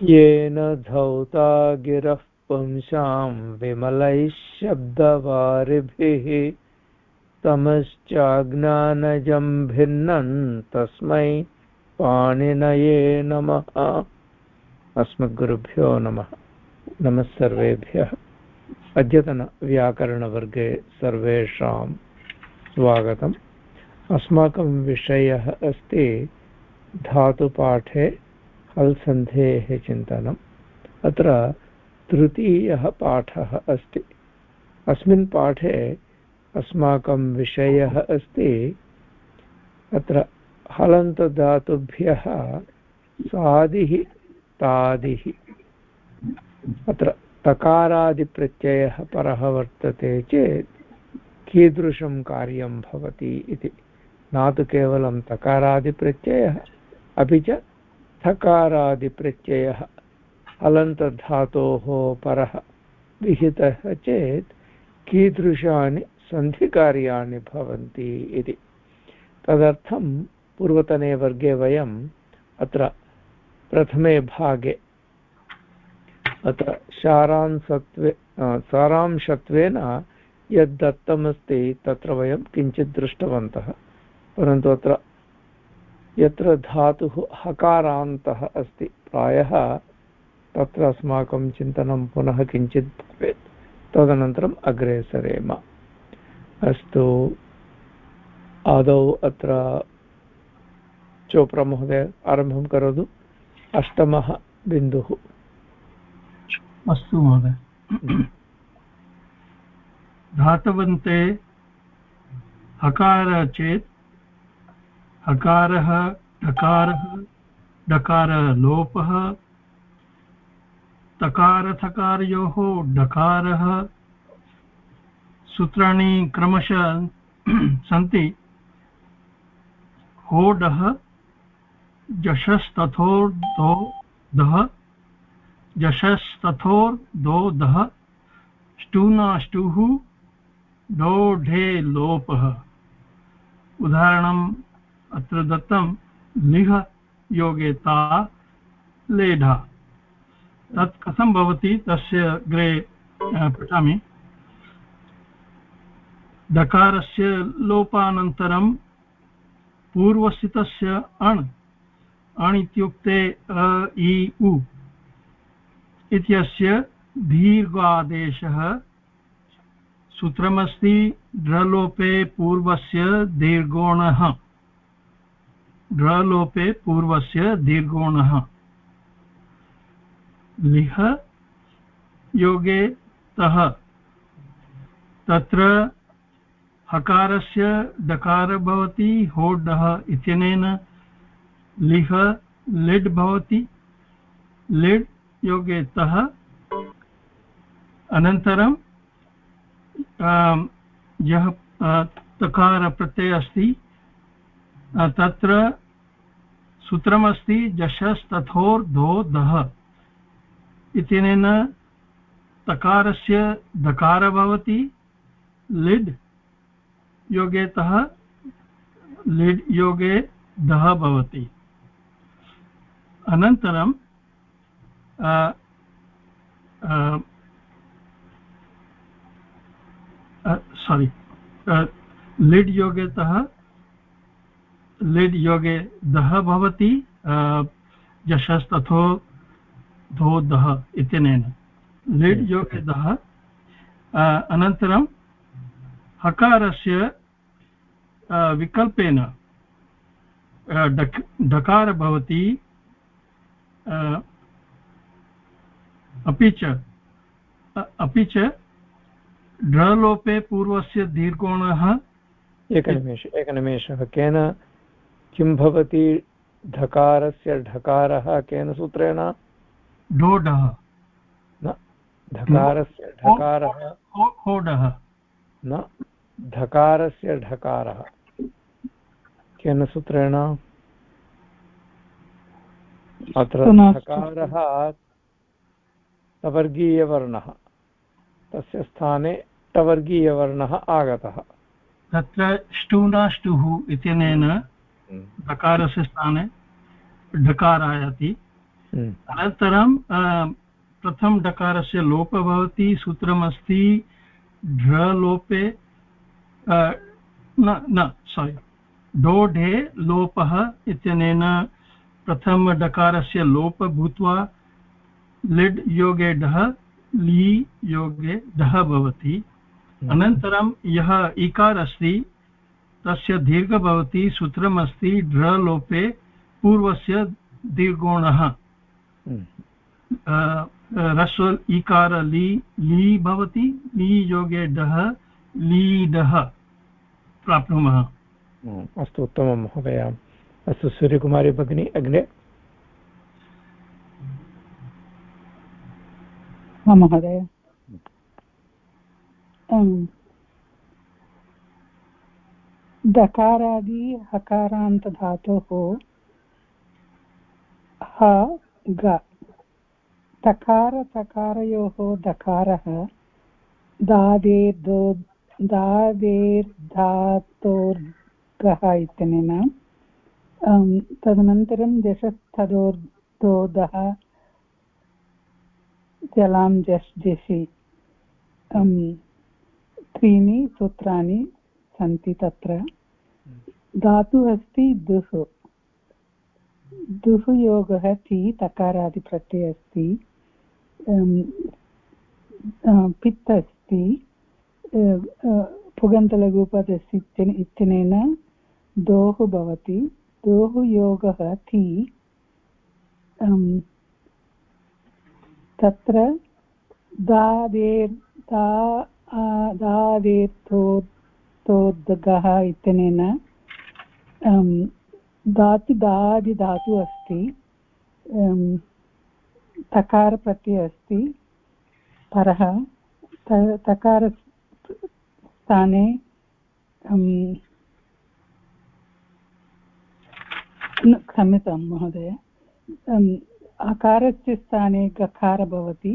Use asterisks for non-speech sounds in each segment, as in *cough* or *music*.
येन धौता गिरः पुंसां विमलैः शब्दवारिभिः तमश्चाज्ञानजं भिन्नं तस्मै पाणिनये नमः। अस्मद्गुरुभ्यो नमः। नमः सर्वेभ्यः। अद्यतनव्याकरणवर्गे सर्वेषां स्वागतम्। अस्माकं विषयः अस्ति धातुपाठे हल्सन्धेः चिन्तनम्। अत्र तृतीयः पाठः अस्ति। अस्मिन् पाठे अस्माकं विषयः अस्ति। अत्र हलन्तधातुभ्यः सादिः तादिः अत्र तकारादिप्रत्ययः परः वर्तते चेत् कीदृशं कार्यं भवति इति। न तु केवलं तकारादिप्रत्ययः, अपि च थकारादिप्रत्ययः हलन्तधातोः परः विहितः चेत् कीदृशानि सन्धिकार्याणि भवन्ति इति। तदर्थं पूर्वतने वर्गे वयम् अत्र प्रथमे भागे अत्र सारांशत्वे सारांशत्वेन यद् दत्तमस्ति तत्र वयं किञ्चित् दृष्टवन्तः। परन्तु अत्र यत्र धातुः हकारान्तः अस्ति, प्रायः तत्र अस्माकं चिन्तनं पुनः किञ्चित् भवेत्। तदनन्तरम् अग्रे सरेम अस्तु, आदौ अत्र चोप्रामहोदय आरम्भं करोतु। अष्टमः बिन्दुः। अस्तु महोदय। धातवन्ते हकार चेत् हकारः ढकारः डकारः लोपः, तकारथकारयोः डकारः सूत्राणि क्रमशः *clears throat* सन्ति। होडः जशस्तथोर्धो दः जशस्तथोर्धो दः स्टूनाष्टुः डोढे लोपः उदाहरणम् अत्र दत्तं लिह योगे ता लेढा। तत् कथं भवति? तस्य अग्रे पठामि। दकारस्य लोपानन्तरं पूर्वस्थितस्य अण् अण् इत्युक्ते, अ, इ, उ इत्यस्य दीर्घादेशः सूत्रमस्ति ड्रलोपे पूर्वस्य दीर्घोणः। ड्रलोपे पूर्वस्य दीर्घोणः। लिह योगे तः तत्र हकारस्य डकार भवति होड्डः इत्यनेन लिह लिड् भवति। लिड् योगे तः अनन्तरं यः तकारप्रत्ययः अस्ति तत्र सूत्रमस्ति जशस्तथोर्धो दः इत्यनेन तकारस्य दकार भवति। लिड् योगे तः, लिड् योगे दः भवति। अनन्तरं सारि लिड् योगेतः लिड् योगे दः भवति यशस्तथो धो दः इत्यनेन लिड् योगे दः अनन्तरं हकारस्य विकल्पेन डक् डकार भवति अपि च अपि च ढलोपे पूर्वस्य दीर्घोणः एकनिमेष एकनिमेषः केन किं भवति ढकारस्य ढकारः केन सूत्रेण? ढोढः न ढकारस्य ढकारः। होडः न ढकारस्य ढकारः। केन सूत्रेण? अत्र ढकारः सवर्गीयवर्णः तस्य स्थाने टवर्गीयवर्णः आगतः। तत्र ष्टुनाष्टुः इत्यनेन। डकारस्य स्थाने ढकार आयाति हम्म। अनन्तरं प्रथम डकारस्य लोपः भवति सूत्रमस्ति ढ्रलोपे न न सोरि डोढे लोपः इत्यनेन प्रथमडकारस्य लोप भूत्वा लिड् योगे डः ली योगे डः भवति हम्म। अनन्तरं यः इकार अस्ति तस्य दीर्घ भवति सूत्रमस्ति ढ्रलोपे पूर्वस्य दीर्घोणः। हम्म। ह्रस्व इकार ली ली भवति ली योगे डः लीडः प्राप्नुमः। अस्तु उत्तमं महोदय। अस्तु सूर्यकुमारी भगिनी अग्रे महोदय। दकारादि हकारान्तधातोः ह, ग। तकारतकारयोः दकारः दादेर्दो दादेर्धातोर्गः इत्यनेन। तदनन्तरं जशस्तदोर्दोदः जलां जश् जषि। त्रीणि सूत्राणि सन्ति तत्र। धातुः अस्ति दुः दुः योगः ति तकारादिप्रत्ययः अस्ति। पित् अस्ति। पुगन्तलघुपदस्य इत्यनेन दोः भवति। दोः योगः थि तत्र दादेर् दादेर्थोद्गः इत्यनेन धातु दादिधातु अस्ति तकारप्रत्ययः अस्ति, परः तकारस्थाने क्षम्यतां महोदय अकारस्य स्थाने गकार भवति,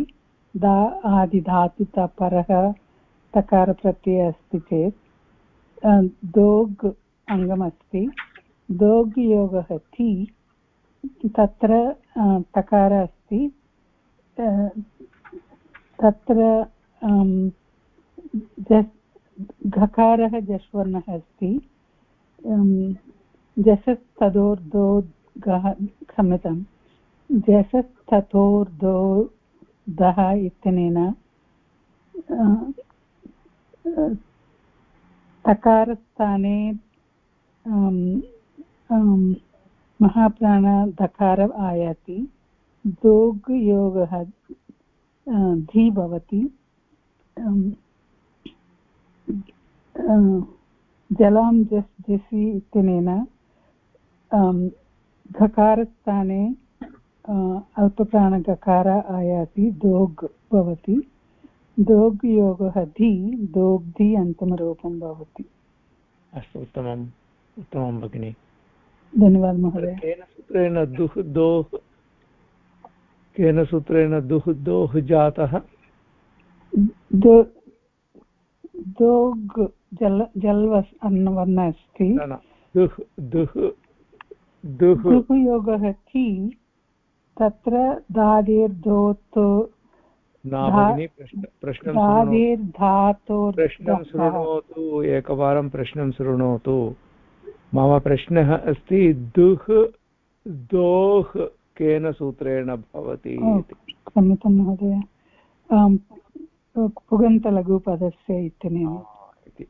दा आदिधातुतः परः तकारप्रत्ययः अस्ति चेत् दोग् अङ्गमस्ति। दोग् योगः ति तत्र तकार अस्ति। तत्र घकारः जश्वर्णः अस्ति। जशस्तदोर्दो गः क्षम्यतां जशस्तथोर्दो दः इत्यनेन तकारस्थाने महाप्राणधकार आयाति। दोग् योगः धि भवति जलां जस्, जसि इत्यनेन घकारस्थाने अल्पप्राणगकार आयाति। दोग् भवति। दोग् योगः धि दोग्धि अन्तमरूपं भवति। अस्तु, उत्तमम्। उत्तमं भगिनि। धन्यवादः महोदय। केन सूत्रेण दुः दोः केन सूत्रेण दुः दोः जातः? दोग् जल जल्वस् अन्नवर्ण अस्ति। दुः दुः दुः योगः कि? तत्र दादिर्धोतो प्रश्नं शृणोतु एकवारं प्रश्नं शृणोतु। मम प्रश्नः अस्ति दुः दोः केन सूत्रेण भवति क्षम्यतां महोदय। पुगन्तलघुपदस्य इत्यनेन। इति।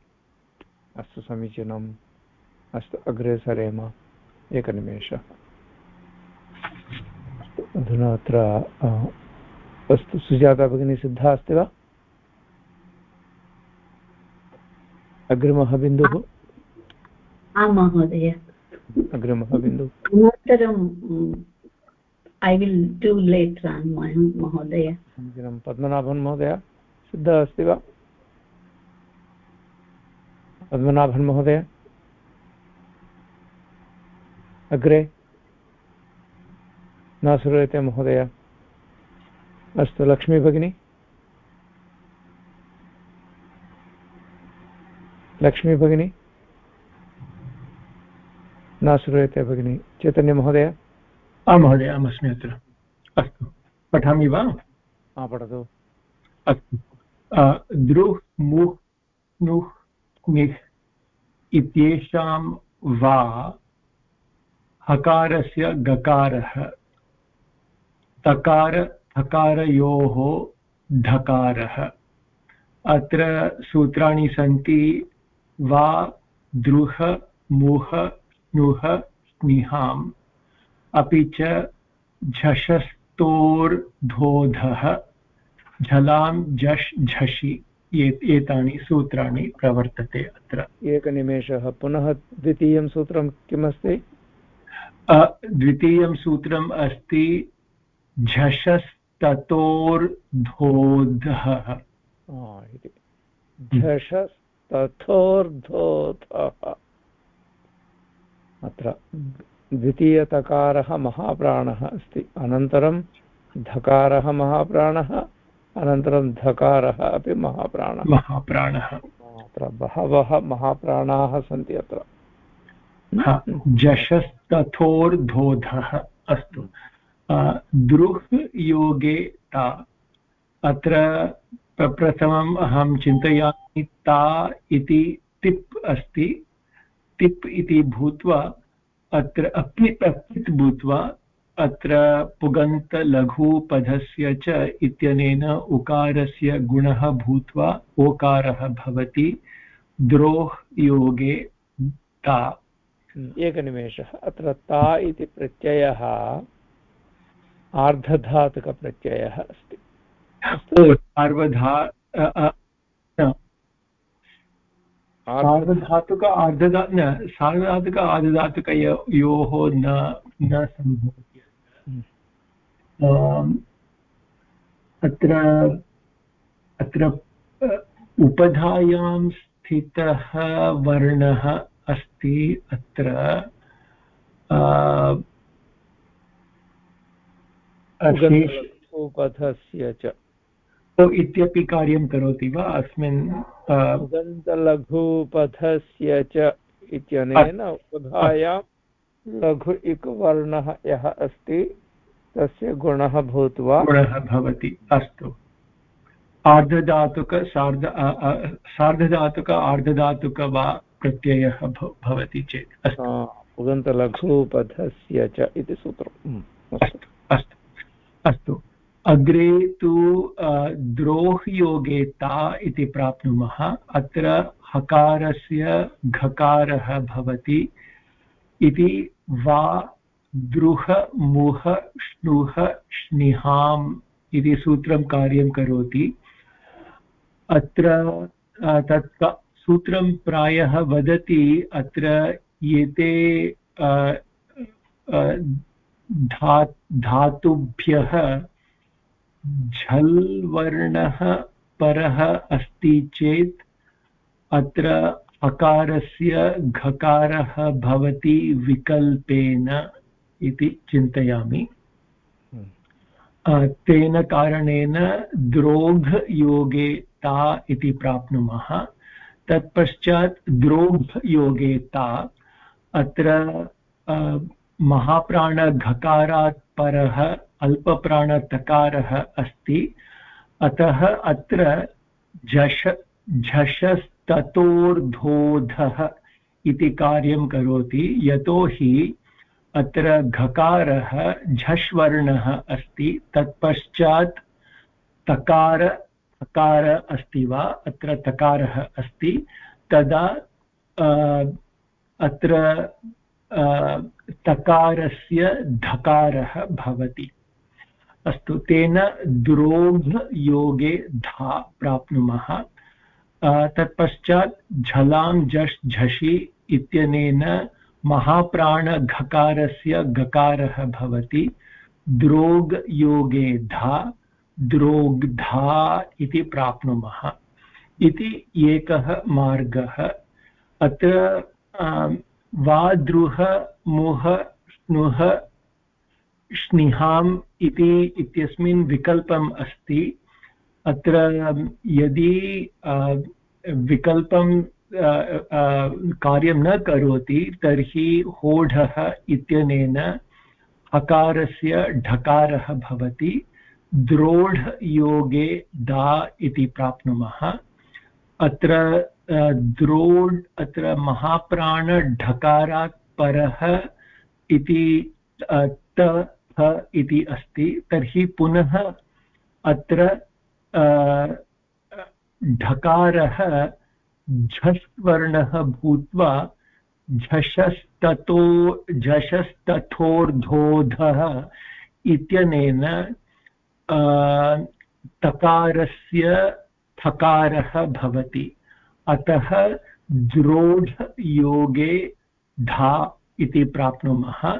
अस्तु समीचीनम्। अस्तु अग्रे सरेम। एकनिमेषः। अधुना अत्र अस्तु सुजाता भगिनी सिद्धा अस्ति वा? अग्रिमः बिन्दुः? आं महोदय। अग्रिमः बिन्दुः। अनन्तरं ऐ विल् डु लेट् आन् महोदय। समीचीनं पद्मनाभन् महोदय सिद्धः अस्ति वा? पद्मनाभन् महोदय। अग्रे। न श्रूयते महोदय। अस्तु लक्ष्मी भगिनी। लक्ष्मी भगिनी। न श्रूयते भगिनी। चैतन्यमहोदय आं महोदय अहमस्मि अत्र। अस्तु। पठामि वा? हा पठतु। अस्तु। दृह् मुह् नुह् निह् इत्येषां वा हकारस्य गकारः तकार थकारयोः ढकारः। अत्र सूत्राणि सन्ति वा द्रुह मुह स्नुह स्निहाम् अपि च झषस्तोर्धोधः झलां झष् झषि एतानि सूत्राणि प्रवर्तते अत्र। एकनिमेषः पुनः द्वितीयं सूत्रं किमस्ति? द्वितीयं सूत्रम् अस्ति झषस्ततोर्धोधः इति। झषस्तथोर्धोधः अत्र द्वितीयतकारः महाप्राणः अस्ति। अनन्तरं धकारः महाप्राणः अनन्तरं धकारः अपि महाप्राणः। महाप्राणः। अत्र बहवः महाप्राणाः सन्ति अत्र। जशस्तथोर्धोधः अस्तु। दृह् योगे ता अत्र प्रप्रथमम् अहं चिन्तयामि ता इति तिप् अस्ति। तिप् इति भूत्वा अत्र अप्लिप् अप्लित् भूत्वा अत्र पुगन्तलघुपदस्य च इत्यनेन उकारस्य गुणः भूत्वा ओकारः भवति द्रोः योगे ता। एकनिमेषः। अत्र ता इति प्रत्ययः आर्धधातुकप्रत्ययः अस्ति। सार्वधा सार्वधातुक आर्धधा न सार्वधातुक आर्धधातुकयोः न न सम्भवति। अत्र अत्र उपधायां स्थितः वर्णः अस्ति अत्र। उपधस्य च। इत्यपि कार्यं करोति वा अस्मिन् उगन्तलघुपथस्य च इत्यनेन उपधायां लघु इकवर्णः यः अस्ति तस्य गुणः भूत्वा गुणः भवति अस्तु। आर्धधातुक सार्ध सार्धधातुक आर्धधातुक वा प्रत्ययः भवति चेत् उगन्तलघुपथस्य च इति सूत्रम्। अस्तु अस्तु। अस्तु। अग्रे तु द्रोह्योगे ता इति प्राप्नुमः। अत्र हकारस्य घकारः भवति इति वा द्रुह, मुह श्नुह श्निहाम् इति सूत्रं कार्यं करोति। अत्र तत् सूत्रं प्रायः वदति अत्र एते धा, धातुभ्यः झल् वर्णः परः अस्ति चेत् अत्र अकारस्य घकारः भवति विकल्पेन इति चिन्तयामि हम्म। तेन कारणेन द्रोघ योगे ता इति प्राप्नुमः तत्पश्चात् द्रोघ योगे ता अत्र महाप्राणघकारात् परः अल्पप्राणतकारः अस्ति। अतः अत्र झष झषस्ततोर्धोधः इति कार्यं करोति। यतोहि अत्र घकारः झष्वर्णः अस्ति। तत्पश्चात् तकार तकार अस्ति वा? अत्र तकारः अस्ति। तदा अत्र तकारस्य धकारः भवति। अस्तु, तेन द्रोघयोगे धा प्राप्नुमः। तत्पश्चात् झलां झष् झषि इत्यनेन महाप्राणघकारस्य गकारः भवति। द्रोग् योगे धा, द्रोग्धा इति प्राप्नुमः। इति एकः मार्गः। अत्र वाद्रुह मुह स्नुह स्निहाम् इति इत्यस्मिन् विकल्पम् अस्ति। अत्र यदि विकल्पं कार्यं न करोति, तर्हि होढः इत्यनेन हकारस्य ढकारः भवति। द्रोढयोगे दा इति प्राप्नुमः। अत्र द्रोढ् अत्र महाप्राणढकारात् परः इति त इति अस्ति। तर्हि पुनः अत्र ढकारः झस्वर्णः भूत्वा झषस्ततो झषस्तथोर्धोधः इत्यनेन तकारस्य थकारः भवति। अतः द्रोढयोगे धा इति प्राप्नुमः।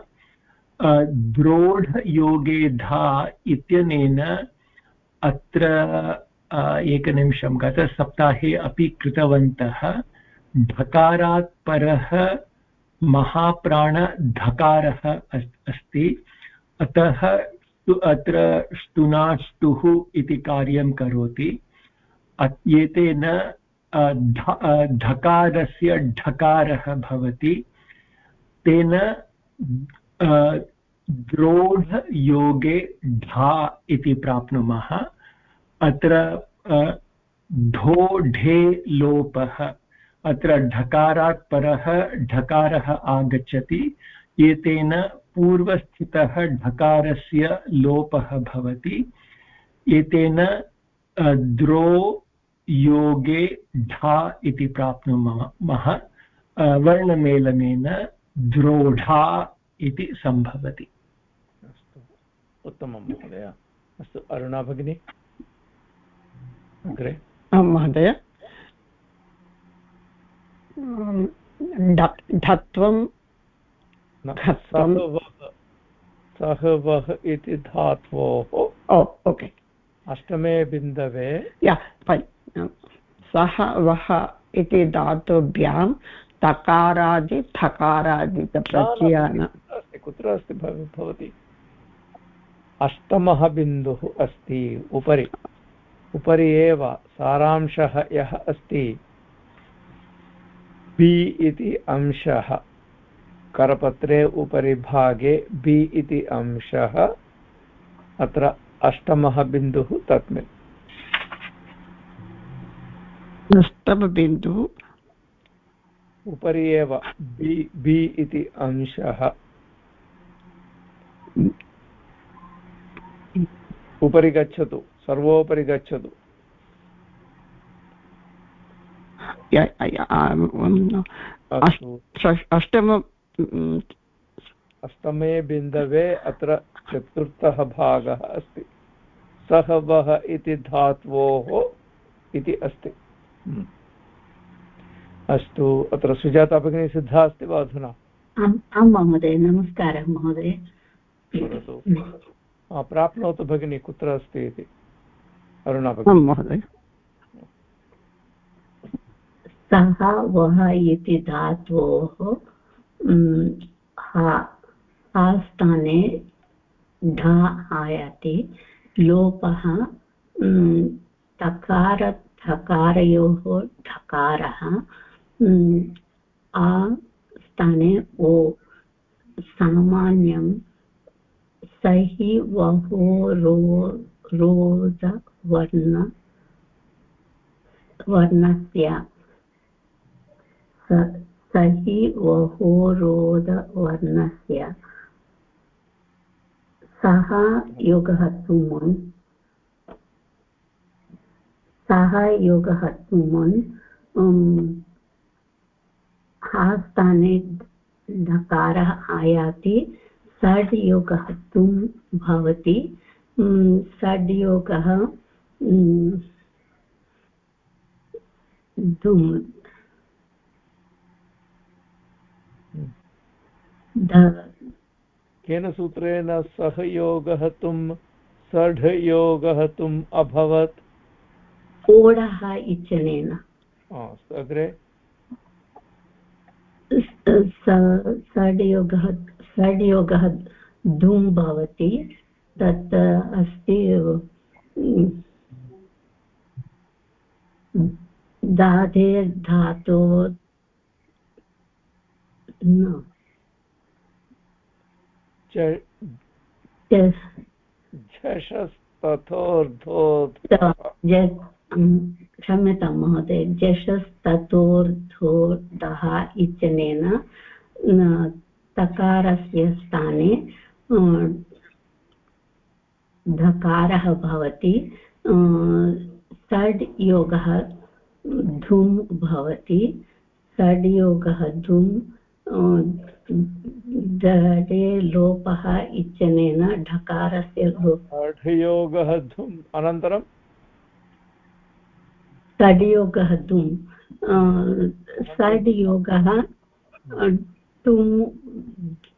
द्रोढयोगे धा इत्यनेन अत्र एकनिमिषं गतसप्ताहे अपि कृतवन्तः। ढकारात् परः महाप्राणधकारः अस्ति। अतः अत्र ष्टुनाष्टुः इति कार्यं करोति। एतेन धकारस्य ढकारः भवति। तेन द्रोढयोगे ढा इति प्राप्नुमः। अत्र ढो ढे लोपः। अत्र ढकारात् परः ढकारः आगच्छति। एतेन पूर्वस्थितः ढकारस्य लोपः भवति। एतेन द्रो योगे ढा इति प्राप्नुमः वर्णमेलनेन द्रोढा इति सम्भवति। अस्तु उत्तमं महोदय। अस्तु अरुणा भगिनी? अग्रे? आं महोदय। ढत्वं सः वः इति धात्वोः। ओके। अष्टमे बिन्दवे। या सः वः इति धातुभ्यां तकारादि थकारादिप्रत्ययान कुत्र अस्ति भवति? अष्टमः बिन्दुः अस्ति उपरि। उपरि एव सारांशः यः अस्ति बि इति अंशः। करपत्रे उपरि भागे बि इति अंशः। अत्र अष्टमः बिन्दुः तस्मिन्। अष्टमबिन्दुः। उपरि एव बि बि इति अंशः। उपरि गच्छतु सर्वोपरि गच्छतु। अष्टम अष्टमे बिन्दवे अत्र चतुर्थः भागः अस्ति। सः वः इति धात्वोः इति अस्ति। हम्म। अस्तु अत्र सुजाता भगिनी सिद्धा अस्ति वा अधुना? आं महोदय नमस्कारः महोदय। प्राप्नोतु भगिनी कुत्र अस्ति इति? अरुणा भगिनी। महोदय। सः वः इति धातोः हा स्थाने ढा आयाति। लोपः तकार, थकारयोः, ढकारः। आ स्थाने ओ, सामान्यं सहि वहो रो रोदवर्ण वर्णस्य। सहि वहोरोदवर्णस्य सः योगः तुमुन् सः योगः स्थाने ढकारः आयाति षड् योगः तुम् भवति षड् योगः धुम् केन सूत्रेण सहयोगः तुम् षड्योगः तुम् अभवत्? ओडः इत्यनेन। अग्रे? षड्योगः षड्योगः धूम् भवति तत् अस्ति दाधेर्धातो न। क्षम्यतां महोदय जशस्ततोर्धोडः इत्यनेन तकारस्य स्थाने धकारः भवति षड् योगः धुम् भवति षड् योगः धुम् डे लोपः इत्यनेन ढकारस्य ढयोगः धुम्। अनन्तरं? षड्योगः धुम्। षड् योगः टुम्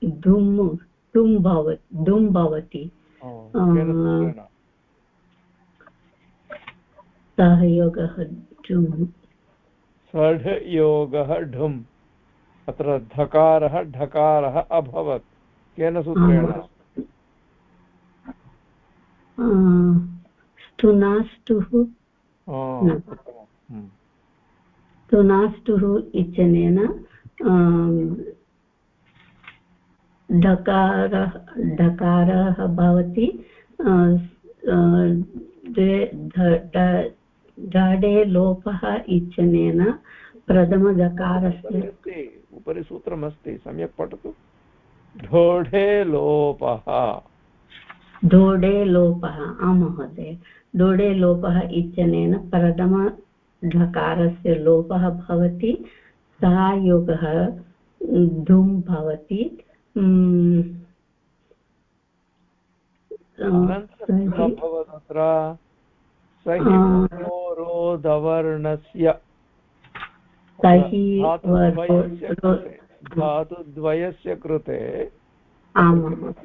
धुम् टुम् भवति धुम् भवति। सहयोगः ढुम् षड् ढुम् अत्र धकारः ढकारः अभवत्। केन सूत्रेण? स्तुनाष्टुः स्तुनाष्टुः इत्यनेन ढकारः ढकारः भवति। ढाडे लोपः इत्यनेन प्रथमदकारस्य उपरि सूत्रमस्ति सम्यक् पठतु ढोढे लोपः ढोडे लोपः आं महोदय ढोडे लोपः इत्यनेन प्रथमढकारस्य लोपः भवति सः योगः धुम् भवति अभवत् सहिरोधवर्णस्य धातुद्वयस्य कृते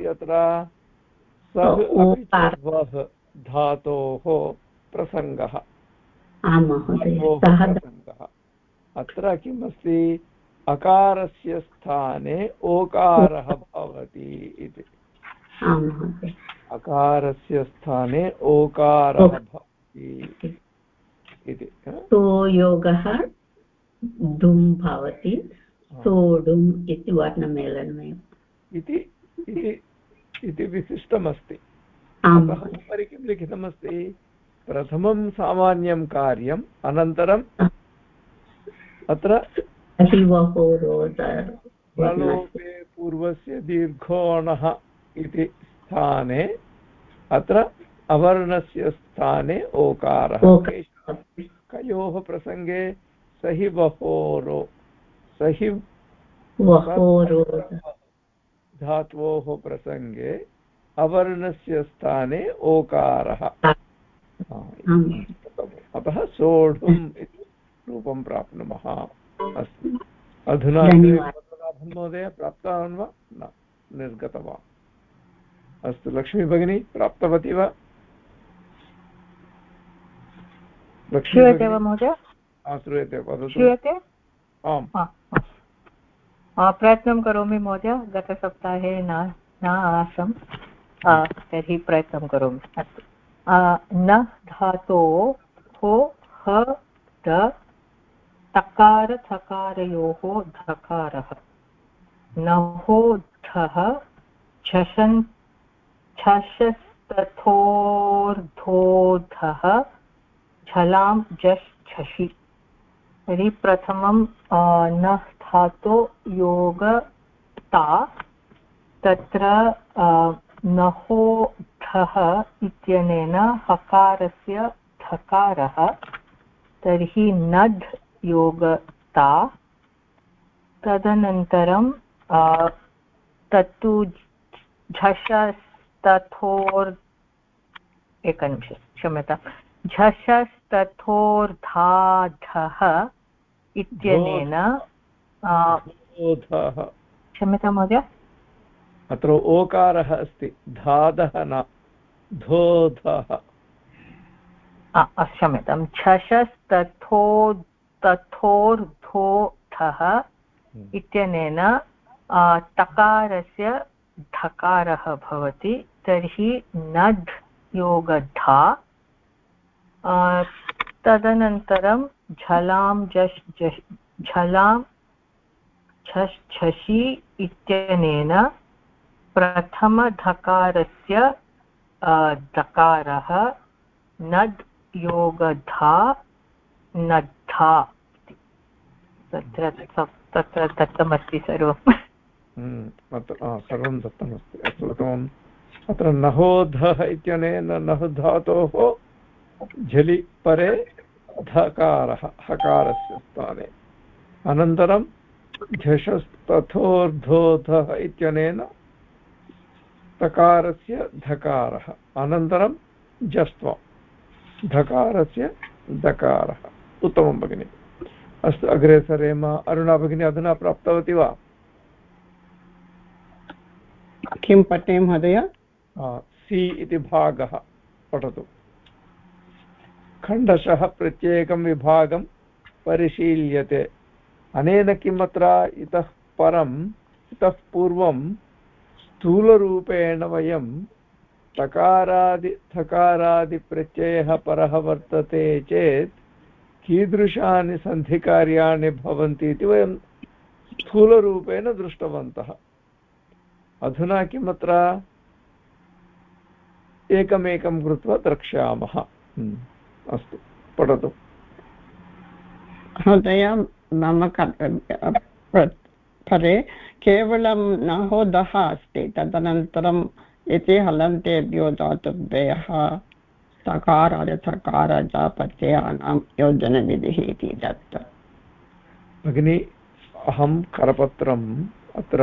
अत्र? सः वः धातोः प्रसङ्गः। प्रसङ्गः। अत्र किमस्ति? अकारस्य स्थाने ओकारः भवति इति। अकारस्य स्थाने ओकारः भवति इति। तो योगः दुम् भवति सोडुम् इति वर्णमेलनमेव। इति इति विशिष्टमस्ति। उपरि किं लिखितमस्ति? प्रथमं सामान्यं कार्यम् अनन्तरम् अत्र प्रलोपे पूर्वस्य दीर्घोणः इति स्थाने अत्र अवर्णस्य स्थाने ओकारः। कयोः प्रसङ्गे? सहि वहोरो सहि धात्वोः प्रसङ्गे अवर्णस्य स्थाने ओकारः। अतः सोढुम् इति रूपं प्राप्नुमः अस्तु। अधुना महोदय प्राप्तवान् वा? न निर्गतवान्। अस्तु लक्ष्मी भगिनी प्राप्तवती वा? वा महोदय? श्रूयते वदतु। श्रूयते? आम्। प्रयत्नं करोमि महोदय गतसप्ताहे न न आसम्। तर्हि प्रयत्नं करोमि। अस्तु। न धातो हो ह द तकारथकारयोः धकारः। नहो धः झषन् झषस्तथोर्धोधः झलां झषि तर्हि प्रथमं न धातो योगता तत्र नहो धः इत्यनेन हकारस्य धकारः, तर्हि नध् योगता तदनन्तरं तत्तु झषस्तथोर्, एकनिमिष क्षम्यता झषस्तथोर्धाधः इत्यनेन क्षम्यतां महोदय। अत्र ओकारः अस्ति धादः न धोधः। क्षम्यतां झषस्तथो तथोर्धोधः हम्म। इत्यनेन तकारस्य धकारः भवति तर्हि नध् योगधा। तदनन्तरं झलां झष् झलां झष् इत्यनेन प्रथमधकारस्य दकारः नद् योगधा नद्धा तत्र तत्र दत्तमस्ति सर्वम् हम्म, सर्वं दत्तमस्ति। अस्तु उत्तमम् अत्र नहोधः इत्यनेन नः धातोः झलि परे धकारः हकारस्य स्थाने। अनन्तरं झषस्तथोर्धोधः इत्यनेन तकारस्य धकारः। अनन्तरं जस्त्वं धकारस्य दकारः। उत्तमं भगिनि। अस्तु अग्रे सरेम अरुणा भगिनी अधुना प्राप्तवती वा? किं पठे महोदय? सि इति भागः पठतु। खण्डशः प्रत्येकं विभागं परिशील्यते। अनेन किम् अत्र इतः परम् इतः पूर्वं स्थूलरूपेण वयं तकारादि, थकारादिप्रत्ययः परः वर्तते चेत् कीदृशानि सन्धिकार्याणि भवन्ति इति वयं स्थूलरूपेण दृष्टवन्तः। अधुना किम् अत्र एकमेकं कृत्वा द्रक्ष्यामः। अस्तु पठतु। महोदय मम परे केवलं नहोदः अस्ति तदनन्तरम् इति हलन्तेभ्यो धातुभ्यः सकारादथकारजापत्ययानां योजनविधिः इति दत्त। भगिनि अहं करपत्रम् अत्र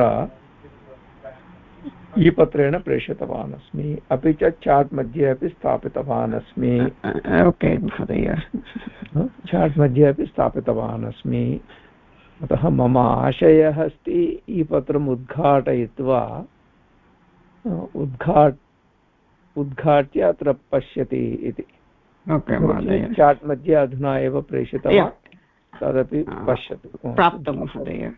ई पत्रेण प्रेषितवान् अस्मि अपि च चाट् मध्ये अपि स्थापितवान् अस्मि ओके महोदय। चाट् मध्ये अपि स्थापितवान् अस्मि अतः मम आशयः अस्ति ई पत्रम् उद्घाटयित्वा उद्घाट् उद्घाट्य अत्र पश्यति इति। चाट् मध्ये अधुना एव प्रेषितवान् तदपि पश्यतु। प्राप्तं महोदय।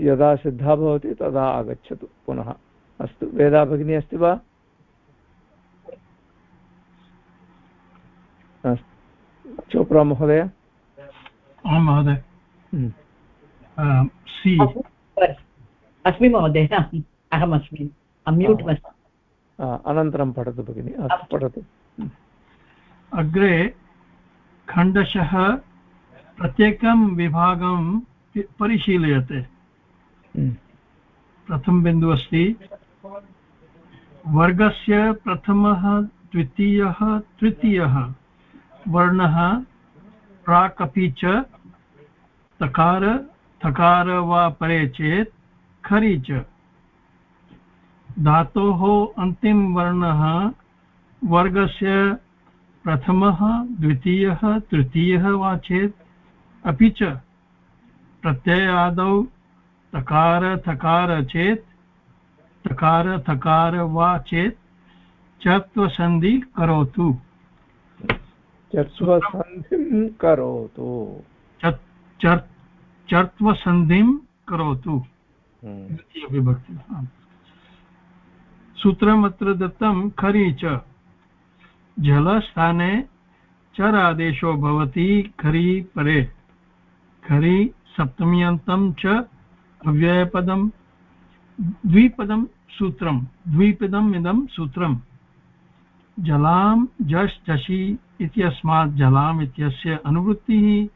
यदा सिद्धा भवति तदा आगच्छतु पुनः। अस्तु वेदा भगिनी अस्ति वा? चोप्रा महोदय? आं महोदय। हम्म। सि। अस्मि महोदय अहमस्मि। म्यूट् अनन्तरं पठतु भगिनि। अस्तु पठतु। अग्रे खण्डशः प्रत्येकं विभागं परिशील्यते। प्रथम बिन्दुः अस्ति। वर्गस्य प्रथमः, द्वितीयः, तृतीयः। वर्णः, प्राक् अपि च, तकार थकार वा परे चेत्, खरि च। धातोः अन्तिमवर्णः वर्गस्य प्रथमः, द्वितीयः, तृतीयः वा चेत्, अपि च। प्रत्ययादौ तकार थकार चेत् तकार थकार वा चेत् चत्वसन्धि करोतु। चत्वसन्धिं करोतु। चर्त्वसन्धिं करोतु। हम्म। विभक्ति। सूत्रम् दत्तं खरि च। जलस्थाने चर आदेशो भवति खरि परे। खरि सप्तम्यन्तं च अव्ययपदं, द्विपदं सूत्रं द्विपदम् इदं सूत्रं। जलां जश् जशि इत्यस्मात् जलाम् इत्यस्य अनुवृत्तिः,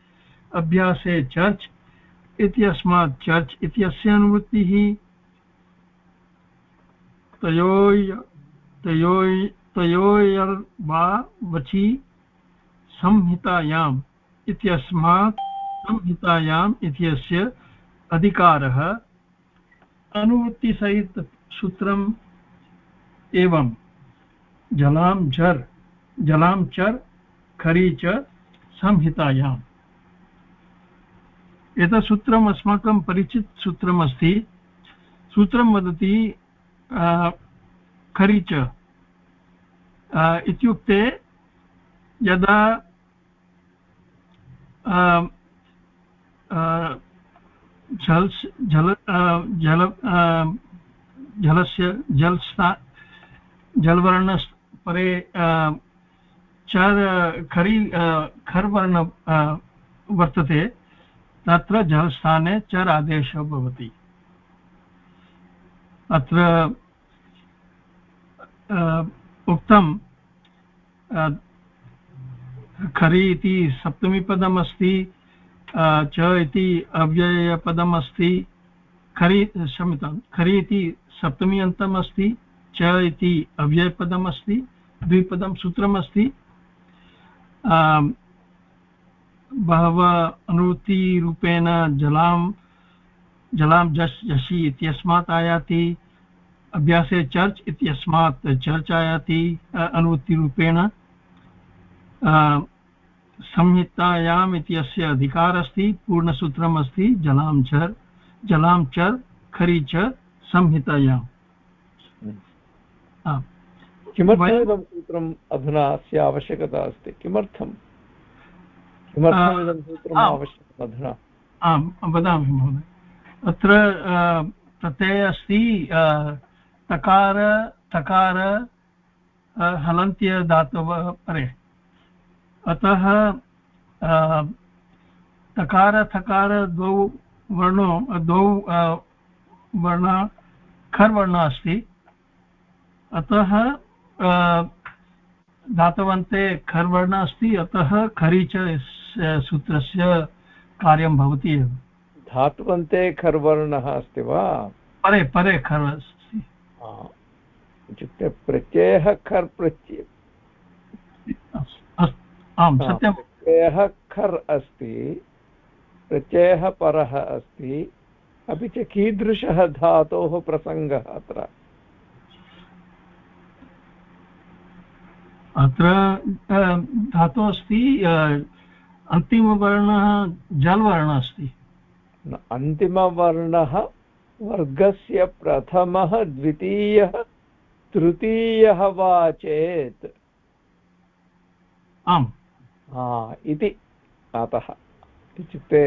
अभ्यासे चर्च् इत्यस्मात् चर्च् इत्यस्य अनुवृत्तिः। तयोय तयोय तयोर्वा वचि संहितायाम् इत्यस्मात् संहितायाम् इत्यस्य अधिकारः, अनुवृत्तिसहित सूत्रम् एवं जलां झर् जलां चर्, खरी च संहितायाम् एतत् सूत्रम् अस्माकं परिचित सूत्रम् अस्ति। सूत्रं वदति खरी च। इत्युक्ते यदा जल जल जल जलस्य जलस्था जलवर्णपरे चर्, खरी खर्वर्ण वर्तते, तत्र जलस्थाने चर् आदेशः भवति। अत्र उक्तं खरि इति सप्तमीपदम् अस्ति च इति अव्ययपदम् अस्ति खरि क्षम्यतां खरि इति सप्तमी अन्तम् अस्ति च इति अव्ययपदम् अस्ति द्विपदं सूत्रमस्ति। बहवः अनुवृत्तिरूपेण जलां जलां जस् जषि इत्यस्मात् आयाति, अभ्यासे चर्च् इत्यस्मात् चर्च् आयाति अनुवृत्तिरूपेण। संहितायाम् इत्यस्य अधिकारः अस्ति पूर्णसूत्रम् अस्ति जलां चर् जलां चर् खरि च संहितायाम्। किमर्थमिदं सूत्रम् अधुना अस्य आवश्यकता अस्ति? किमर्थं किमर्थमिदं सूत्रम् आवश्यकम् अधुना? आम् वदामि महोदय। अत्र प्रत्ययः अस्ति तकार तकार हलन्त्यधातवः परे। अतः तकार थकार द्वौ वर्णो द्वौ वर्ण खर्वर्णः अस्ति। अतः धातवन्ते खर्वर्ण अस्ति अतः खरि च सूत्रस्य कार्यं भवति एव। धातुवन्ते खर्वर्णः अस्ति वा? परे परे खर् अस्ति। इत्युक्ते प्रत्ययः खर् प्रत्यय आम् सत्यं प्रत्ययः खर् अस्ति प्रत्ययः परः अस्ति अपि च कीदृशः धातोः प्रसङ्गः अत्र? अत्र धातुः अस्ति अन्तिमवर्णः जल्वर्णः अस्ति। अन्तिमवर्णः वर्गस्य प्रथमः द्वितीयः तृतीयः वा चेत्? आम्। इति अतः इत्युक्ते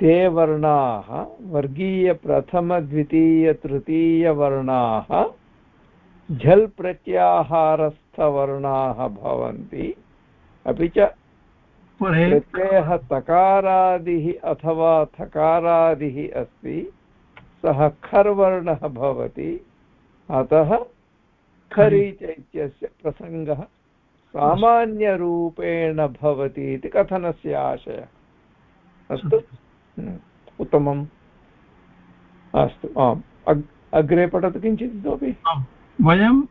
ते वर्णाः वर्गीयप्रथमद्वितीयतृतीयवर्णाः झल् प्रत्याहारस्थवर्णाः भवन्ति। अपि च प्रत्ययः तकारादिः अथवा थकारादिः अस्ति सः खर्वर्णः भवति। अतः खरीच इत्यस्य प्रसङ्गः सामान्यरूपेण भवति इति कथनस्य आशयः। अस्तु? हम्म, उत्तमम्। अस्तु आम्। अग्रे पठतु किञ्चित् इतोपि? वयं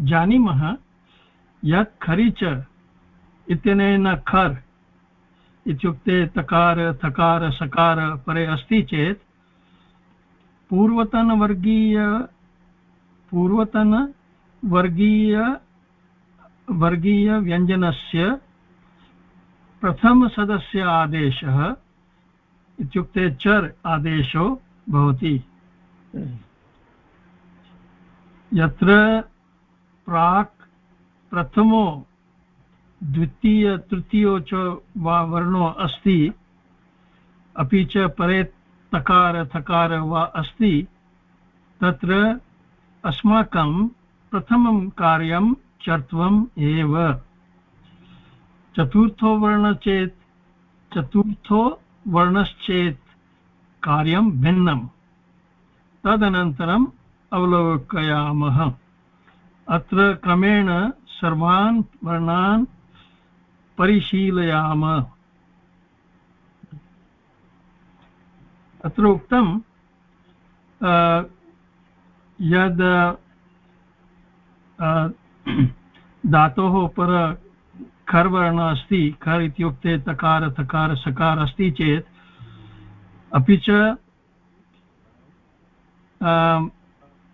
जानीमः यत् खरिच इत्यनेन खर् इत्युक्ते तकार थकार सकार परे अस्ति चेत् पूर्वतनवर्गीय पूर्वतनवर्गीय वर्गीयव्यञ्जनस्य प्रथमसदस्य आदेशः इत्युक्ते चर् आदेशो भवति। यत्र प्राक् प्रथमो, द्वितीय, तृतीयो च वा वर्णो अस्ति, अपि च परे तकार, थकार वा अस्ति, तत्र अस्माकं प्रथमं कार्यं चत्वम् एव। चतुर्थो वर्ण चेत् चतुर्थो वर्णश्चेत् कार्यं भिन्नं तदनन्तरं अवलोकयामः। अत्र क्रमेण सर्वान् वर्णान् परिशीलयाम। अत्र उक्तं यद् धातोः पर खर्वर्ण अस्ति, खर् इत्युक्ते तकार तकार, सकार अस्ति चेत्, अपि च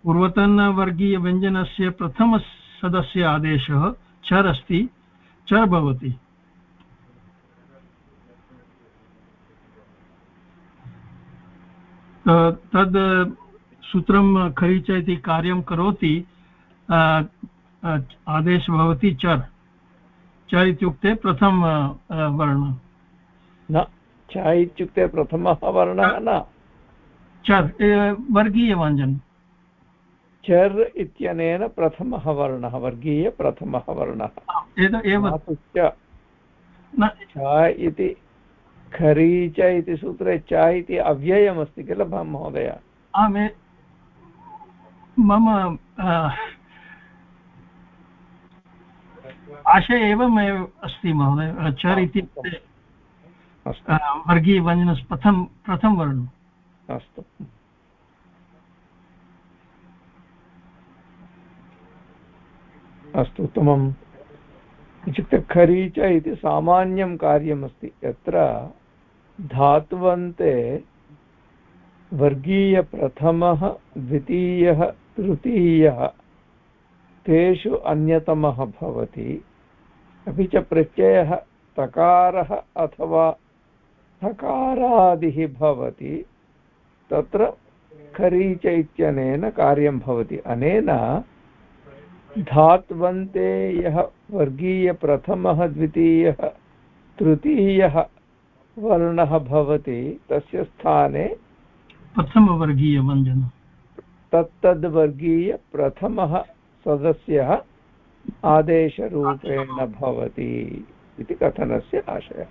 पूर्वतनवर्गीयव्यञ्जनस्य प्रथमसदस्य आदेशः चर् अस्ति, चर् भवति। तद् सूत्रं खरीच इति कार्यं करोति आदेशः भवति चर्। च इत्युक्ते प्रथम वर्ण। न च इत्युक्ते प्रथमः वर्णः न। चर् वर्गीयव्यञ्जनं चर् इत्यनेन प्रथमः वर्णः वर्गीय प्रथमः वर्णः। च। इति खरीच इति सूत्रे च इति अव्ययमस्ति किल महोदय? मम आशय एवमेव अस्ति महोदय चर् इत्युक्ते वर्गीयव्यञ्जनस्य प्रथम प्रथमवर्णम् अस्तु। अस्तु उत्तमम्। इत्युक्ते खरीच इति सामान्यं कार्यमस्ति। यत्र धात्वन्ते वर्गीयप्रथमः द्वितीयः तृतीयः तेषु अन्यतमः भवति। अपि च प्रत्ययः तकारः अथवा थकारादिः भवति तत्र खरीच इत्यनेन कार्यं भवति। अनेन धात्वन्ते यः वर्गीयप्रथमः द्वितीयः तृतीयः वर्णः भवति तस्य स्थाने प्रथमवर्गीयव्यञ्जनं तत्तद्वर्गीयप्रथमः सदस्यः आदेशरूपेण भवति इति कथनस्य आशयः।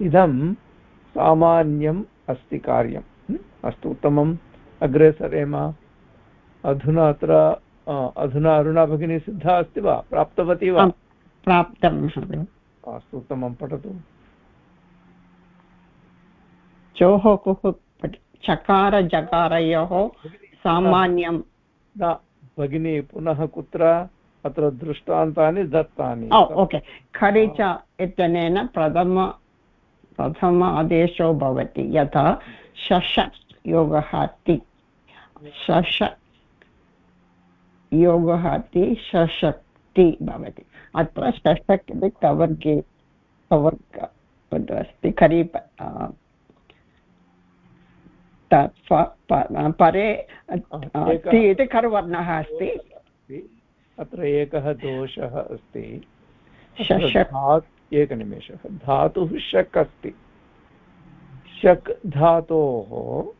इदं सामान्यम् अस्ति कार्यम् अस्तु उत्तमम्। अग्रे सरेम। अधुना अत्र अधुना अरुणा भगिनी सिद्धा अस्ति वा? प्राप्तवती वा? प्राप्तं अस्तु उत्तमं पठतु। चोः कुः चकार जकारयोः सामान्यं भगिनी पुनः कुत्र? अत्र दृष्टान्तानि दत्तानि। ओके। खरिच इत्यनेन प्रथम प्रथम आदेशो भवति यथा शश योगः ति शश योगः ति शशक्ति भवति। अत्र शशक् इति कवर्गे कवर्ग अस्ति खरीप परे इति खर्वर्णः अस्ति। अत्र एकः दोषः अस्ति। एकनिमेषः। धातुः शक् अस्ति। शक् धातोः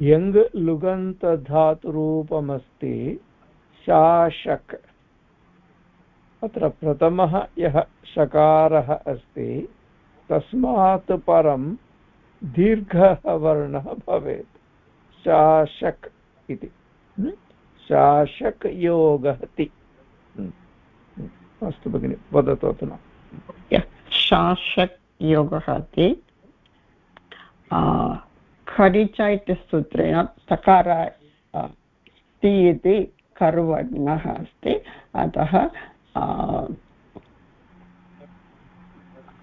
यङ् लुगन्तधातुरूपमस्ति। शाशक् अत्र प्रथमः यः शकारः अस्ति तस्मात् परं दीर्घः वर्णः भवेत् शाशक् इति। शाशक् योगः ति। अस्तु भगिनि वदतु अधुना। शासक् योगः इति खरिच इति सूत्रेण सकार ति इति कर्वर्णः अस्ति। अतः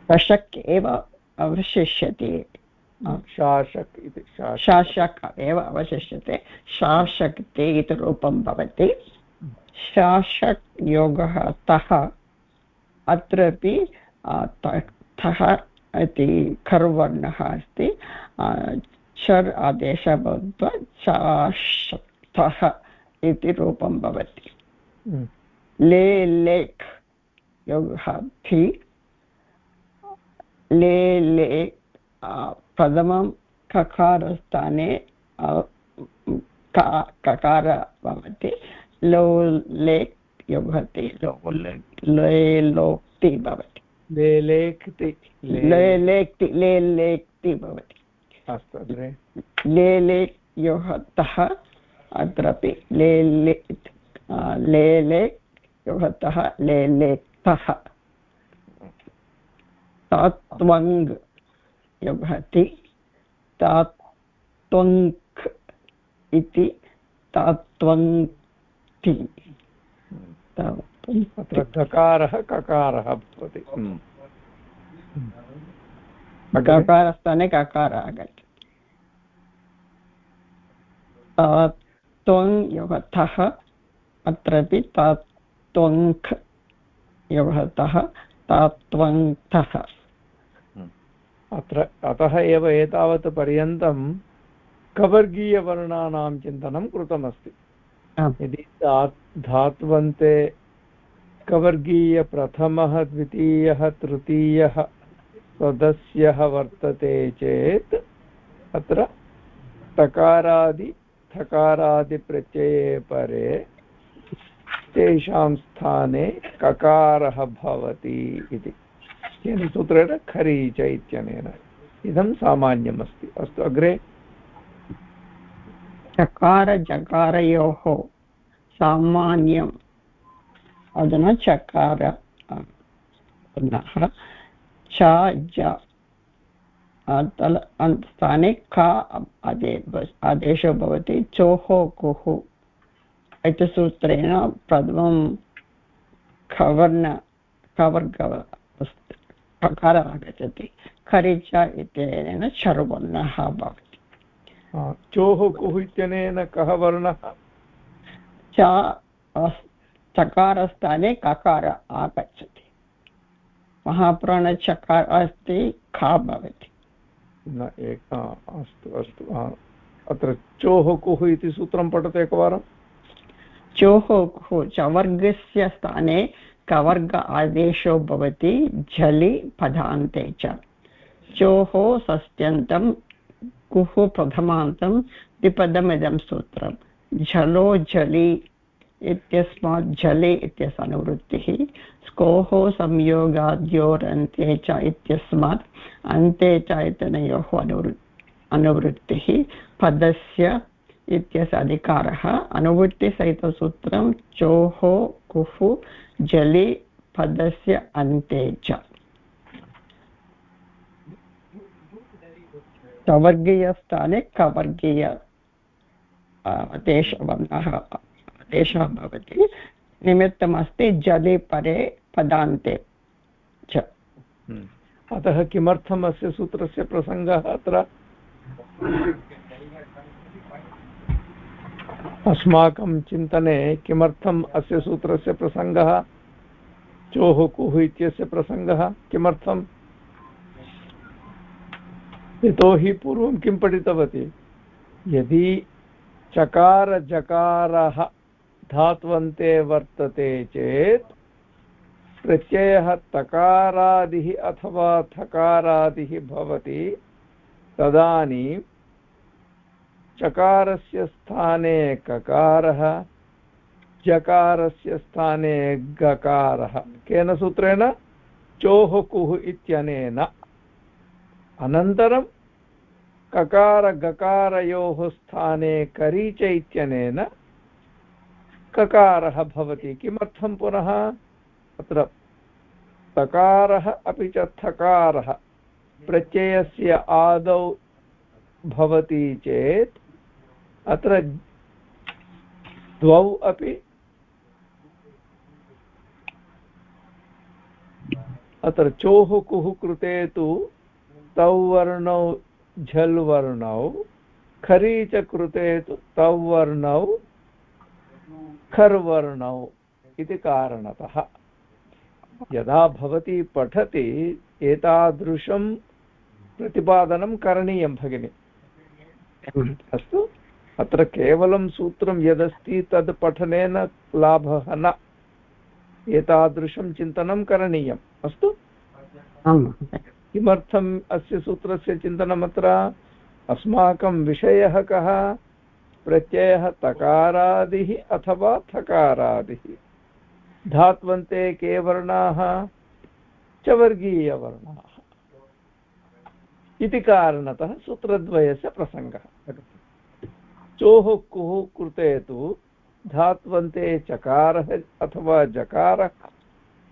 शशक् एव अवशिष्यते। शासक् इति शासक एव अवशिष्यते। शासक्ते इति रूपं भवति। शासक् योगः तः अत्रापि थः इति खर्वर्णः अस्ति। चर् आदेशः भूत्वा शाशक्तः इति रूपं भवति। ले लेक् योगः थि ले ले प्रथमं ककारस्थाने ककार भवति। लो लेक् योगति लो ले लोक्ति भवति। ले लेक्ति ले। लेक्ति ले लेक्ति भवति। अस्तु अग्रे। अत्रापि तात्वङ् तात्वङ्क् इति तात्वङ्क्ति अत्र ककारः ककारः भवति। ककारस्थाने ककारः आगच्छति। त्वङ् योगतः अत्रापि तात्वङ्क् योगतः तात्वङ्क्तः अत्र अतः एव एतावत् पर्यन्तं कवर्गीयवर्णानां चिन्तनं कृतमस्ति। यदि धात्वन्ते कवर्गीयप्रथमः द्वितीयः, तृतीयः सदस्यः वर्तते चेत् अत्र तकारादि थकारादिप्रत्यये परे तेषां स्थाने ककारः भवति इति। केन सूत्रेण खरीच इत्यनेन इदं सामान्यमस्ति। अस्तु, अग्रे चकारजकारयोः सामान्यम्। अधुना चकार पुनः च, ज। स्थाने का आदेशो भवति, चोः कुः इति सूत्रेण प्रथमं खवर्ण खवर्ग प्रकारः आगच्छति। खरिच इत्यनेन शर्वर्णः भवति। चोः कुः इत्यनेन कः वर्णः? च चकारस्थाने ककार आगच्छति। महाप्राणचकार अस्ति खा भवति। न एक अस्तु अस्तु अत्र चोः कुः इति सूत्रं पठतु एकवारं। चोः कुः चवर्गस्य स्थाने कवर्ग आदेशो भवति झलि पदान्ते च। चोः षष्ट्यन्तं कुः प्रथमान्तं द्विपदमिदं सूत्रं। झलो, झलि इत्यस्मात् झले इत्यस्य अनुवृत्तिः स्कोः संयोगाद्योरन्ते च इत्यस्मात् अन्ते च इत्यनयोः अनुवृ, अनुवृत्तिः। पदस्य इत्यस्य अधिकारः, अनुवृत्तिसहितसूत्रं चोः कुः जलि पदस्य अन्ते च। कवर्गीयस्थाने कवर्गीय। देशवर्णः एषः भवति। निमित्तमस्ति जले परे पदान्ते। च। हम्म। अतः किमर्थम् अस्य सूत्रस्य प्रसङ्गः अत्र? अस्माकं चिन्तने किमर्थम् अस्य सूत्रस्य प्रसङ्गः? चोः कुः इत्यस्य प्रसङ्गः किमर्थम्? यतोहि पूर्वं किं पठितवती? यदि चकारजकारः धात्वन्ते वर्तते चेत्, प्रत्ययः तकारादिः अथवा थकारादिः भवति, तदानीं चकारस्य स्थाने ककारः, जकारस्य स्थाने गकारः। केन सूत्रेण? चोः कुः इत्यनेन। अनन्तरं ककारगकारयोः स्थाने करीच इत्यनेन ककारः भवति। किमर्थं पुनः? अत्र तकारः अपि च थकारः। प्रत्ययस्य आदौ भवति चेत् अत्र द्वौ अपि अत्र चोः कुः कृते तु तौ वर्णौ झल् वर्णौ खरी च कृते तु तौ वर्णौ खर्वर्णौ इति कारणतः यदा भवती पठति एतादृशं प्रतिपादनं करणीयं भगिनि अस्तु अत्र केवलं सूत्रं यदस्ति तद् पठनेन लाभः न एतादृशं चिन्तनं करणीयम् अस्तु किमर्थम् अस्य सूत्रस्य चिन्तनम् अत्र अस्माकं विषयः कः? प्रत्ययः तकारादिः अथवा थकारादिः? धात्वन्ते के वर्णाः? चवर्गीयवर्णाः इति कारणतः सूत्रद्वयस्य प्रसङ्गः। चोः कुः कृते तु धात्वन्ते चकारः अथवा जकारः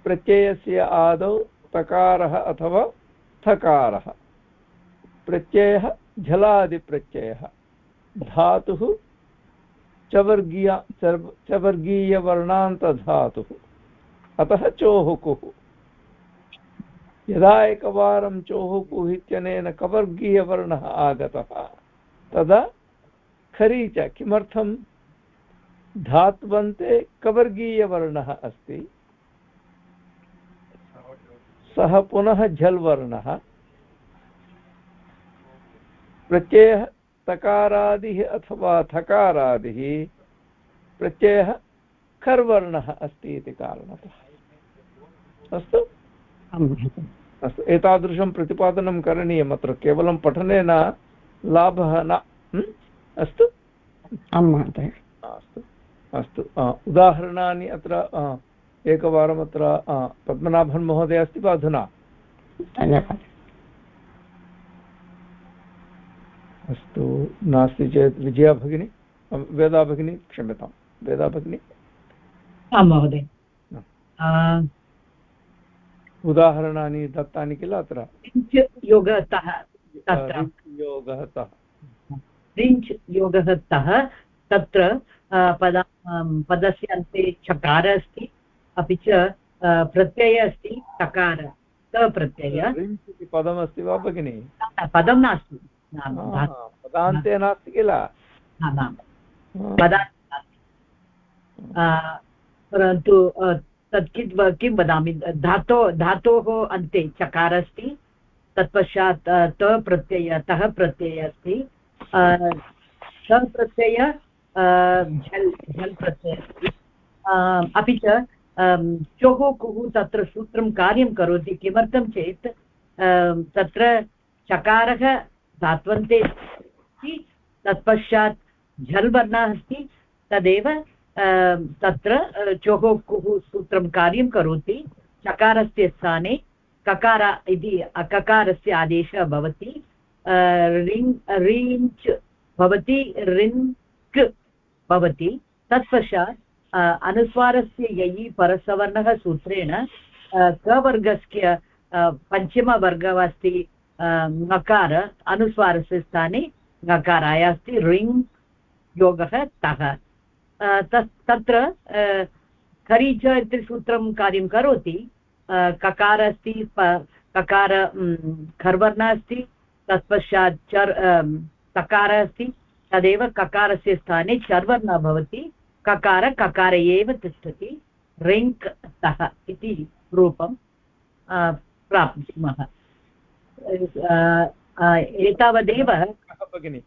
प्रत्ययस्य आदौ तकारः अथवा थकारः प्रत्ययः झलादिप्रत्ययः धातुः चवर्गीय चवर्गीयवर्णान्तधातुः। अतः चोः कुः यदा एकवारं चोः कुः इत्यनेन कवर्गीयवर्णः आगतः, तदा खरी च किमर्थं? धात्वन्ते कवर्गीयवर्णः अस्ति। सः पुनः झल् वर्णः प्रत्ययः तकारादिः अथवा थकारादिः प्रत्ययः खर्वर्णः अस्ति इति कारणतः। अस्तु? अस्तु एतादृशं प्रतिपादनं करणीयम् अत्र केवलं पठनेन लाभः न अस्तु? आं महोदय। अस्तु अस्तु उदाहरणानि अत्र एकवारम् अत्र पद्मनाभन् महोदय अस्ति वा अधुना? धन्यवादः। अस्तु नास्ति चेत् विजया भगिनी वेदा भगिनी क्षम्यताम् वेदा भगिनी? आं महोदय। उदाहरणानि दत्तानि किल अत्र? योगतः तत्र। योगः रिञ्च् योगः तः तत्र पद पदस्य अन्ते चकार अस्ति। अपि च प्रत्ययः अस्ति टकार प्रत्यय पदमस्ति वा भगिनि? पदं नास्ति। पदान्ते नास्ति किल? परन्तु तत् किं किं वदामि? धातो धातोः अन्ते चकार अस्ति तत्पश्चात् त प्रत्यय तः प्रत्ययः अस्ति। स प्रत्यय झल् झल् प्रत्ययः अस्ति। अपि च चोः कुः तत्र सूत्रं कार्यं करोति किमर्थं चेत् तत्र चकारः धात्वन्ते तत्पश्चात् झल् वर्णः अस्ति, तदेव तत्र चोः कुः सूत्रं कार्यं करोति, चकारस्य स्थाने ककार इति अककारस्य आदेशः भवति रिङ्, रीञ्च् भवति, रिङ्क् भवति, तत्पश्चात् अनुस्वारस्य ययि परसवर्णः सूत्रेण कवर्गस्य पञ्चमवर्गः अस्ति ङकार, अनुस्वारस्य स्थाने ङकाराय अस्ति रिङ् योगः तः। तत्र खरीच इति सूत्रं कार्यं करोति ककार अस्ति ककार खर्वर्णः अस्ति, तत्पश्चात् चर् तकार अस्ति, तदेव ककारस्य स्थाने चर्वर्णः भवति। ककार ककार एव तिष्ठति रेङ्क् तः इति रूपं प्राप्नुमः। एतावदेव भगिनि?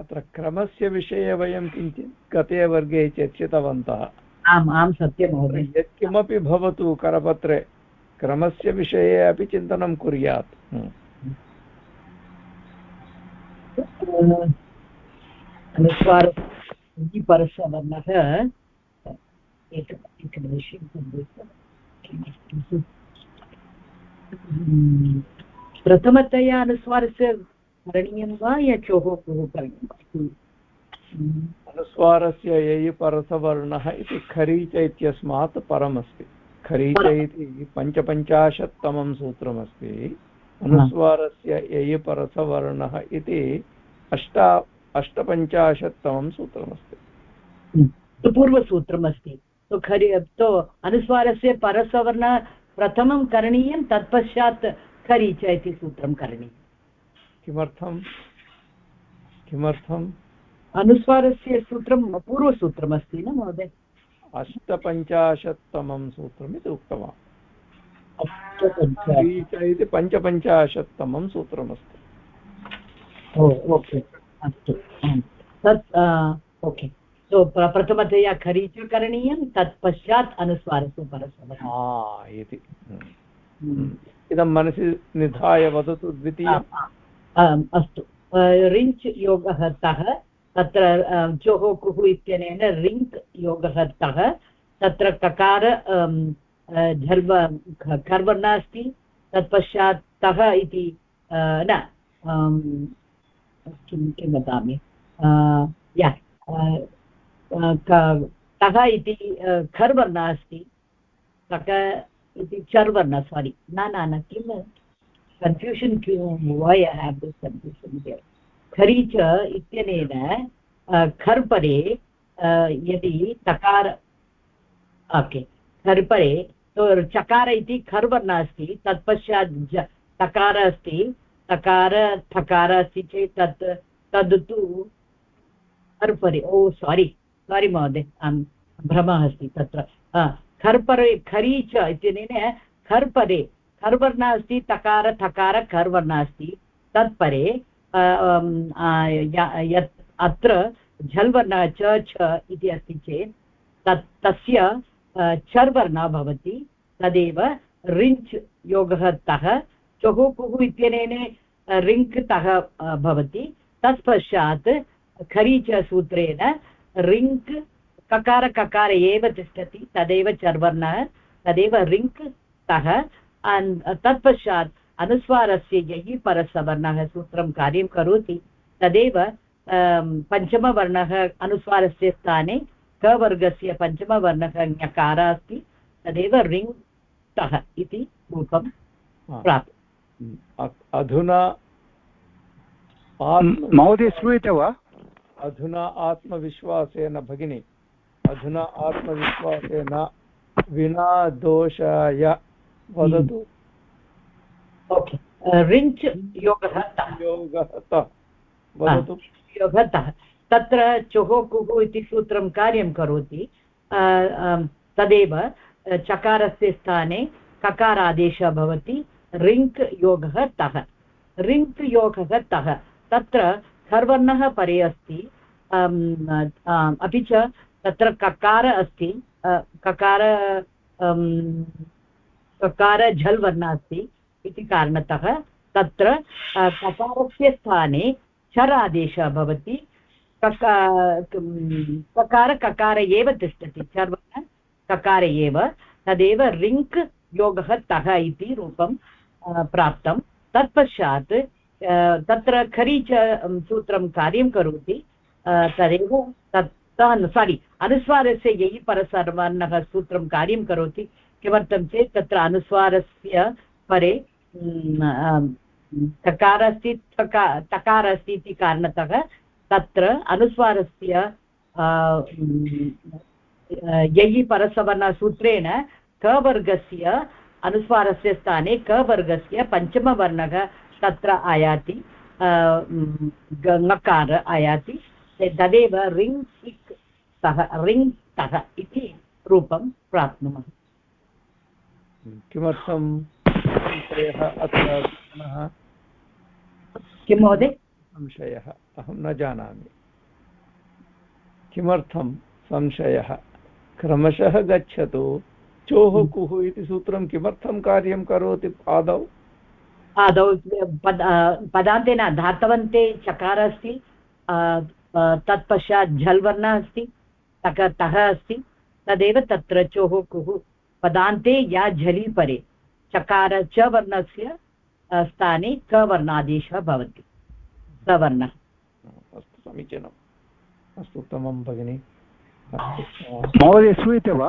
अत्र क्रमस्य विषये वयं किञ्चित् गते वर्गे चर्चितवन्तः। आम् आं सत्यं महोदय। यत्किमपि भवतु करपत्रे क्रमस्य विषये अपि चिन्तनं कुर्यात्। अनुस्वार परसवर्णः एक प्रथमतया अनुस्वारस्य करणीयं वा या चोः करणीयं अनुस्वारस्य ययि परसवर्णः इति खरीच इत्यस्मात् परमस्ति। खरीच इति पञ्चपञ्चाशत्तमं सूत्रमस्ति। अनुस्वारस्य ययि परसवर्णः इति अष्टा अष्टपञ्चाशत्तमं सूत्रमस्ति। पूर्वसूत्रमस्ति। तो खरि तो अनुस्वारस्य परसवर्ण प्रथमं करणीयं तत्पश्चात् खरीच इति सूत्रं करणीयं किमर्थं? किमर्थम् अनुस्वारस्य सूत्रं पूर्वसूत्रमस्ति न महोदय? अष्टपञ्चाशत्तमं सूत्रम् इति उक्तवान्। इति पञ्चपञ्चाशत्तमं सूत्रमस्ति। Oh okay. अस्तु तत् ओके। सो प्रथमतया खरीच करणीयं तत् पश्चात् अनुस्वारस्य परस्परम्। इति। हम्म। इदं मनसि निधाय वदतु द्वितीयम्। अस्तु। रिञ्च् योगः तः तत्र जोः कुः इत्यनेन रिङ्क् योगः तः तत्र ककार झर्व खर्वर्णः अस्ति तत्पश्चात् तः इति न किं किं वदामि कः इति खर्वर्णः अस्ति। कक इति चर्वर्णः सारि न न न, किं कन्फ्यूषन् किं why I have this confusion here खरी च इत्यनेन खर्परे यदि तकार, ओके, खर्परे चकार इति खर्वर्णः अस्ति, तत्पश्चात् तकार अस्ति। तकार थकार अस्ति चेत् तत् तद् तु, खर्परे, ओ सारि सारि महोदय आं भ्रमः अस्ति तत्र। खर्परे, खरी च इत्यनेन खर्परे खर्वर्णः अस्ति तकार, थकार खर्वर्णः अस्ति तत्परे यत् अत्र झल्वर्णः च, छ इति अस्ति चेत्, तत्, तस्य चर्वर्णः भवति, तदेव रिञ्च् योगः तः चहुः पुः इत्यनेन रिङ्क्तः भवति। तत्पश्चात् खरीच सूत्रेण रिङ्क् ककार ककार एव तिष्ठति तदेव चर्वर्णः तदेव रिङ्क् तः तत्पश्चात् अनुस्वारस्य ययि परसवर्णः सूत्रं कार्यं करोति। तदेव पञ्चमवर्णः अनुस्वारस्य स्थाने कवर्गस्य पञ्चमवर्णः ञकारः अस्ति तदेव रिङ् इति रूपं प्राप्त अधुना महोदय श्रूयते वा? अधुना आत्मविश्वासेन भगिनी। अधुना आत्मविश्वासेन विना दोषाय वदतु। रिञ्च् योगः योगः वदतु। योगतः तत्र चुः कुः इति सूत्रं कार्यं करोति। तदेव चकारस्य स्थाने ककारादेशः भवति। रिङ्क् योगः तः। रिङ्क् योगः तः। तत्र खर्वर्णः परे अस्ति। अपि च तत्र ककार अस्ति। ककार ककार झल् वर्णः अस्ति इति कारणतः तत्र ककारस्य स्थाने चर आदेशः भवति। ककार ककार एव तिष्ठति। चर्वर्ण ककार एव। तदेव रिङ्क् योगः तः इति रूपं प्राप्तं। तत्पश्चात् तत्र खरी च सूत्रं कार्यं करोति। तदेव तत् सारि, अनुस्वारस्य ययि परसर्वर्णः सूत्रं कार्यं करोति। किमर्थं चेत् तत्र अनुस्वारस्य परे तकार अस्ति तका तकार अस्ति इति कारणतः तत्र अनुस्वारस्य ययि परसवर्णसूत्रेण कवर्गस्य अनुस्वारस्य स्थाने कवर्गस्य पञ्चमवर्णः तत्र आयाति ङकार आयाति तदेव रिङ् इक् सः रिङ् तः इति रूपं प्राप्नुमः। किमर्थं संशयः अत्र किं महोदय? संशयः अहं न जानामि। किमर्थं संशयः? क्रमशः गच्छतु। चोः कुः इति सूत्रं किमर्थं कार्यं करोति? आदौ। आदौ पद पदान्ते न धातवन्ते चकार अस्ति तत्पश्चात् झल्वर्णः अस्ति तक तः अस्ति तदेव तत्र चोः कुः पदान्ते या झलि परे। चकार च वर्णस्य स्थाने कवर्णादेशः भवति। सवर्णः अस्तु समीचीनम्। अस्तु उत्तमं भगिनि। महोदय श्रूयते वा?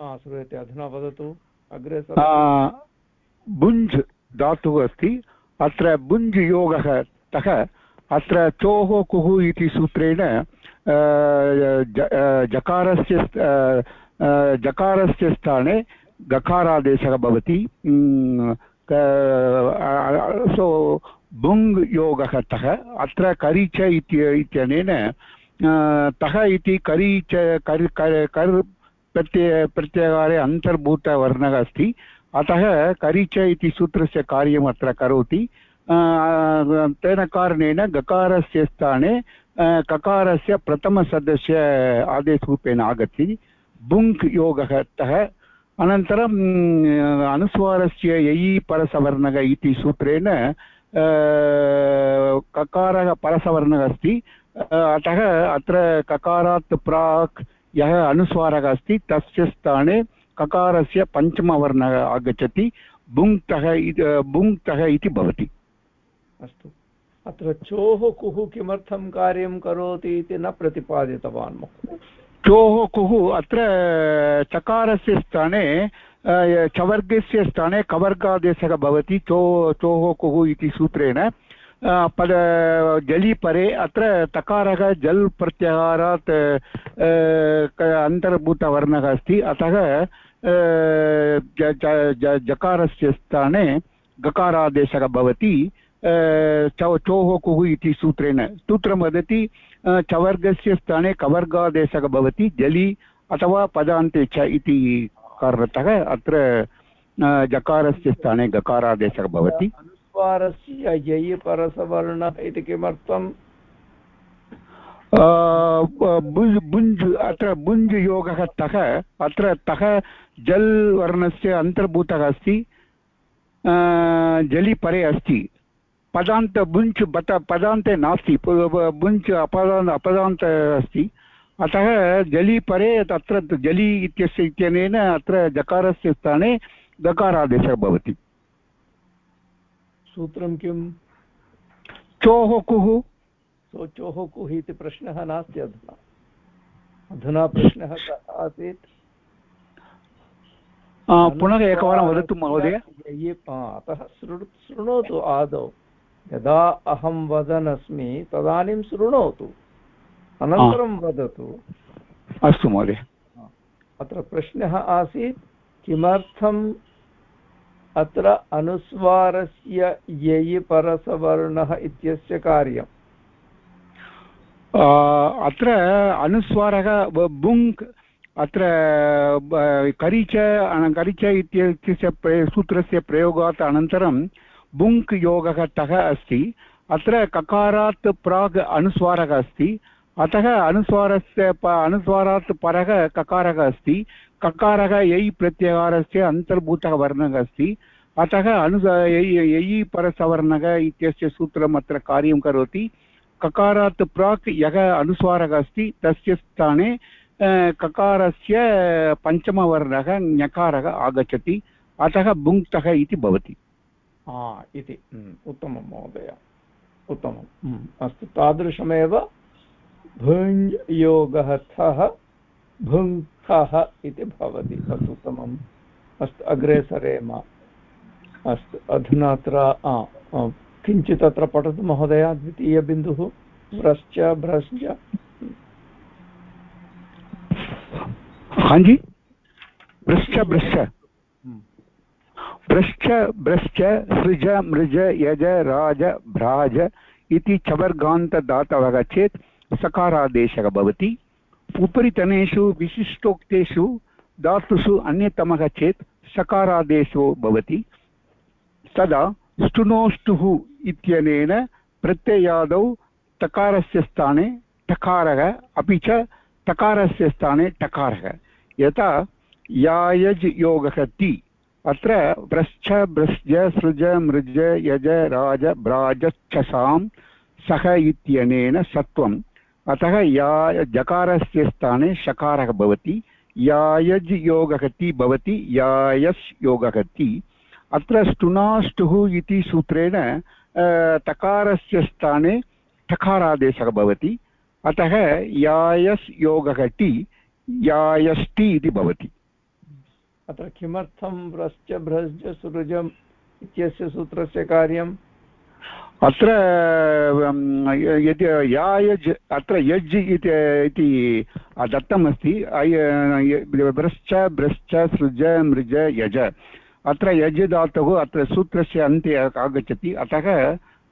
श्रूयते अधुना वदतु। अग्रे भुञ्ज् धातुः अस्ति। अत्र भुञ्ज् योगः तः अत्र चोः कुः इति सूत्रेण जकारस्य जकारस्य स्थाने गकारादेशः भवति। सो भुङ् योगः तः अत्र करिच इत्यनेन तः इति करीच कर् कर् प्रत्यय प्रत्ययकारे अन्तर्भूतवर्णः अस्ति। अतः करिच इति सूत्रस्य कार्यम् अत्र करोति। तेन कारणेन गकारस्य स्थाने ककारस्य प्रथमसदस्य आदेशरूपेण आगच्छति। बुङ्क् योगः तः अनन्तरम् अनुस्वारस्य ययि परसवर्णः इति सूत्रेण ककारः परसवर्णः अस्ति। अतः अत्र ककारात् प्राक् यः अनुस्वारः अस्ति तस्य स्थाने ककारस्य पञ्चमवर्णः आगच्छति बुङ्क्तः बुङ्क्तः इति भवति। अस्तु। अत्र चोः कुः किमर्थं कार्यं करोति इति न प्रतिपादितवान् चोः कुः अत्र चकारस्य स्थाने चवर्गस्य स्थाने कवर्गादेशः भवति चो चोः कुः इति सूत्रेण। पद जलि परे अत्र तकारः जल् प्रत्याहारात् अन्तर्भूतवर्णः अस्ति अतः जकारस्य स्थाने गकारादेशः भवति चोः कुः इति सूत्रेण सूत्रं वदति चवर्गस्य स्थाने कवर्गादेशः भवति जलि अथवा पदान्ते च इति कारणतः अत्र जकारस्य स्थाने गकारादेशः भवति अनुस्वारस्य ययि परसवर्णः इति किमर्थं बुञ्ज् अत्र बुञ्ज् योगः तः, अत्र तः जल् वर्णस्य अन्तर्भूतः अस्ति जलि परे अस्ति। पदान्त बुञ्च् बत, पदान्ते नास्ति बुञ्च् अपदान्त अपदान्त अस्ति। अतः जलि परे तत्र जलि इत्यस्य इत्यनेन अत्र जकारस्य स्थाने गकारादेशः भवति। सूत्रं किं चोः कुः सो चोः कुः इति प्रश्नः नास्ति अधुना। अधुना प्रश्नः कः आसीत्। पुनः एकवारं वदतु महोदय। अतः शृणोतु आदौ। यदा अहं वदन् अस्मि तदानीं शृणोतु। अनन्तरं वदतु। अस्तु महोदय। अत्र प्रश्नः आसीत् किमर्थम् अत्र अनुस्वारस्य ययि परसवर्णः इत्यस्य कार्यम्। अत्र अनुस्वारः बुङ्क्, अत्र करिच करिच इत्यस्य सूत्रस्य प्रयोगात् अनन्तरं बुङ्क् योगः तः अस्ति। अत्र ककारात् प्राग् अनुस्वारः अस्ति। अतः अनुस्वारस्य अनुस्वारात् परः ककारः अस्ति। ककारः यै प्रत्याहारस्य अन्तर्भूतः वर्णः अस्ति। अतः अनु ययि परसवर्णः इत्यस्य सूत्रम् अत्र कार्यं करोति। ककारात् प्राक् यः अनुस्वारः अस्ति, तस्य स्थाने ककारस्य पञ्चमवर्णः ञकारः आगच्छति। अतः बुङ्क्तः इति भवति। इति। उत्तमं महोदय। उत्तमम्। अस्तु, तादृशमेव भुञ् योगः थः भुङ्क्तः इति भवति तत् उत्तमम् अस्तु अग्रे सरेम। अस्तु अधुना अत्र किञ्चित् अत्र पठतु महोदय द्वितीयबिन्दुः। व्रश्च भ्रश्च। हाँ भ्रश्च भ्रश्च। भ्रश्च भ्रश्च सृज मृज यज राज भ्राज इति चवर्गान्तदातवः चेत् सकारादेशः भवति। उपरितनेषु, विशिष्टोक्तेषु, धातुषु अन्यतमः चेत् सकारादेशो भवति। तदा स्तुनोष्टुः इत्यनेन प्रत्ययादौ तकारस्य स्थाने टकारः, अपि च टकारस्य स्थाने टकारः। यथा यायज् योगः ति, अत्र व्रश्च भ्रश्ज सृज, मृज, यज, राज भ्राजच्छसां सः इत्यनेन सत्वम् अतः या जकारस्य स्थाने शकारः भवति, यायज् योगः ति भवति, यायस् योगः अत्र ष्टुनाष्टुः इति सूत्रेण तकारस्य स्थाने ठकारादेशः भवति। अतः यायस् योगः टि यायष्टि इति भवति। अत्र किमर्थं व्रश्च भ्रश्च सुरजम् इत्यस्य सूत्रस्य कार्यम्? अत्र यद् यायज् अत्र यज् इति दत्तमस्ति भ्रश्च भ्रश्च सृज, मृज, यज। अत्र यज् धातुः अत्र सूत्रस्य अन्ते आगच्छति, अतः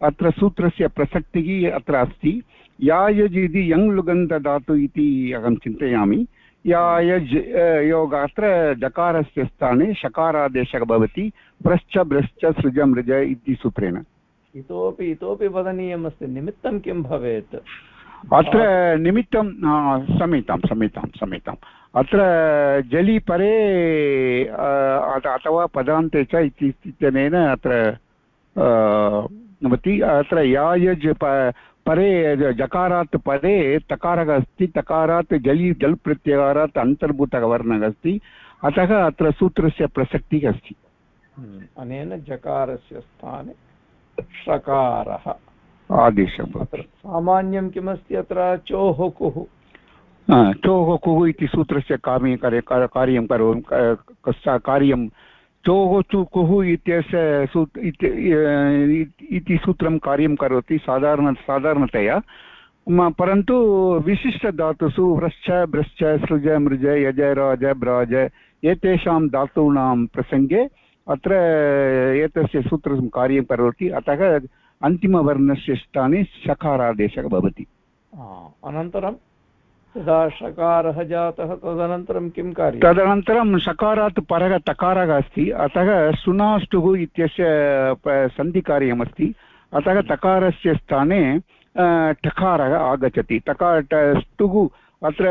अत्र सूत्रस्य प्रसक्तिः अत्र अस्ति। यायज् इति यङ् लुगन्तधातु इति अहं चिन्तयामि। यायज् योग अत्र जकारस्य स्थाने शकारादेशः भवति। प्रश्च भ्रश्च सृज, मृज इति सूत्रेण। इतोपि इतोपि वदनीयमस्ति। निमित्तं किं भवेत्? अत्र निमित्तं समीतां समीतां समीताम् अत्र जलि परे अथवा पदान्ते च इत्यनेन अत्र भवति। अत्र यायज् परे जकारात् परे तकारः अस्ति। तकारात् जलि जल् प्रत्याहारात् अन्तर्भूतः वर्णः अस्ति अतः अत्र सूत्रस्य प्रसक्तिः अस्ति। हम्म, अनेन जकारस्य स्थाने आदेशः अत्र सामान्यं किमस्ति अत्र? चोः कुः चोः कुः इति सूत्रस्य काम्ये कार्यं करोमि। कार्यं चोः चु कुः इत्यस्य सूत् इति सूत्रं कार्यं करोति साधारण साधारणतया। परन्तु विशिष्टधातुषु व्रश्च भ्रश्च सृज मृज यज राज भ्राज एतेषां धातूनां प्रसङ्गे अत्र एतस्य सूत्रं कार्यं करोति। अतः अन्तिमवर्णस्य स्थाने शकारादेशः भवति। अनन्तरं? यदा शकारः जातः तदनन्तरं किं कार्यं? तदनन्तरं शकारात् परः तकारः अस्ति। अतः सुनाष्टुः इत्यस्य सन्धिकार्यमस्ति। अतः तकारस्य स्थाने टकारः आगच्छति। टकार टुः अत्र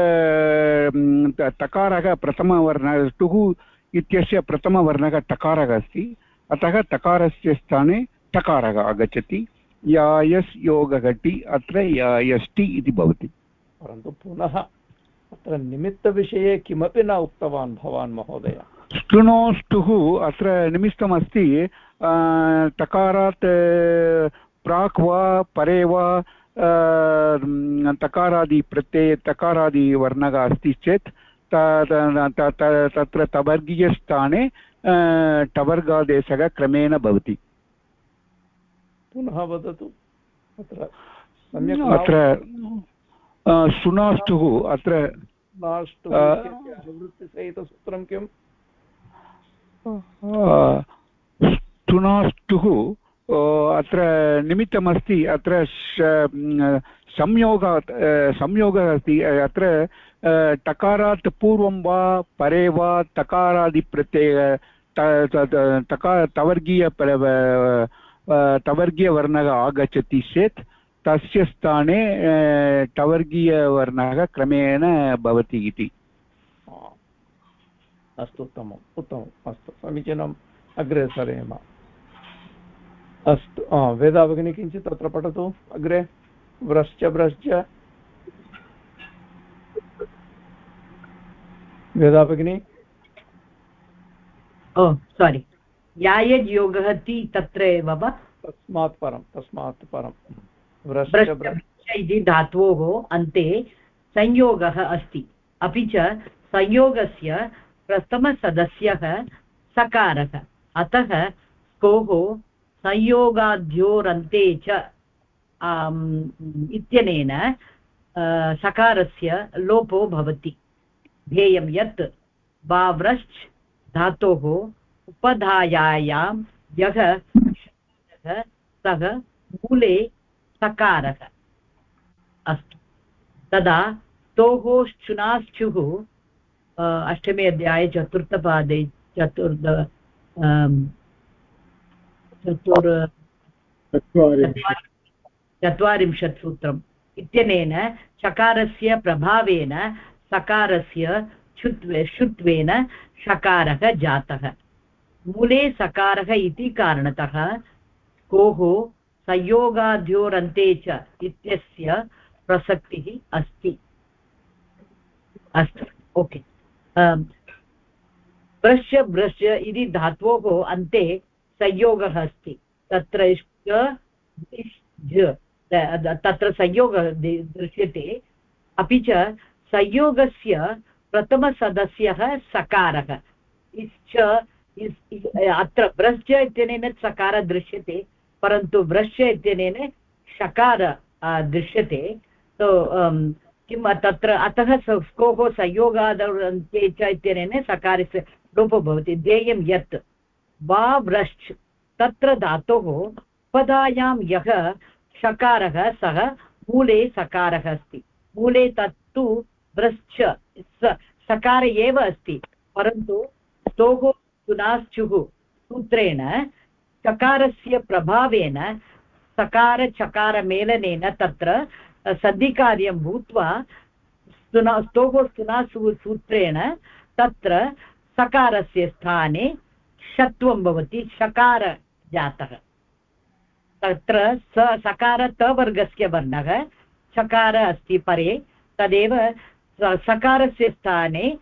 तकारः प्रथमवर्णः टुः इत्यस्य प्रथमवर्णः टकारः अस्ति। अतः तकारस्य स्थाने टकारः आगच्छति। यायस् योगघटि अत्र यायष्टि इति भवति। परन्तु पुनः अत्र निमित्तविषये किमपि न उक्तवान् भवान् महोदय। शृणोष्टुः अत्र निमित्तमस्ति तकारात् प्राक् वा परे वा तकारादिप्रत्यये तकारादिवर्णः अस्ति चेत् तत्र तवर्गीयस्थाने टवर्गादेशः क्रमेण भवति। पुनः वदतु। अत्र अत्र सुनाष्टुः अत्र निवृत्तिसहितसूत्रं किम् स्तुनाष्टुः अत्र निमित्तमस्ति अत्र संयोगात् संयोगः अस्ति अत्र टकारात् पूर्वं वा, परे वा, तकारादिप्रत्यय तका, तवर्गीय तवर्गीयवर्णः आगच्छति चेत् तस्य स्थाने टवर्गीयवर्णः क्रमेण भवति इति। अस्तु, उत्तमम् उत्तमम्, अस्तु, समीचीनम्, अग्रे सरेम। अस्तु वेदा भगिनी, किञ्चित् तत्र पठतु, अग्रे। व्रश्च व्रश्च। वेदा भगिनी ओ सारि यायज् योगः ति तत्र एव वा? तस्मात् परं तस्मात् परं। इति धात्वोः अन्ते संयोगः अस्ति। अपि च संयोगस्य प्रथमसदस्यः सकारः। अतः स्कोः संयोगाद्योरन्ते च इत्यनेन सकारस्य लोपो भवति। ध्येयं यत् वाव्रश्च धातोः उपधायायां यः सः मूले सकारः। अस्तु। तदा तोः श्चुनाश्चुः अष्टमे अध्याये चतुर्थपादे चतुर्द चतुर् चत्वारिंशत् सूत्रम् इत्यनेन चकारस्य प्रभावेन सकारस्य क्षुत्वे शुत्वेन शकारः जातः। मूले सकारः इति कारणतः कोः संयोगाद्योरन्ते च इत्यस्य प्रसक्तिः अस्ति। अस्तु, ओके। ब्रश् ब्रश् इति धात्वोः अन्ते संयोगः अस्ति। तत्र तत्र संयोगः दृश्यते। अपि च संयोगस्य प्रथमसदस्यः सकारः। इश्च अत्र ब्रश्च इत्यनेन सकारः दृश्यते, परन्तु ब्रश्च इत्यनेन शकार दृश्यते। तो किं, तत्र अतः स्कोः संयोगादन्ते च इत्यनेन सकारस्य लोपो भवति। ध्येयं यत् वा व्रश्च तत्र धातोः पदायां यः शकारः सः मूले सकारः अस्ति। मूले तत्तु व्रश्च सकार एव अस्ति। परन्तु स्तोः सुनाश्चुः सूत्रेण चकारस्य प्रभावेन सकारचकारमेलनेन तत्र सन्धिकार्यं भूत्वा स्तुना स्तोः स्तुनासु सूत्रेण तत्र सकारस्य स्थाने षत्वं भवति शकार जातः। तत्र स, सकार तवर्गस्य वर्णः, चकार अस्ति परे, तदेव सकारस्य स्थाने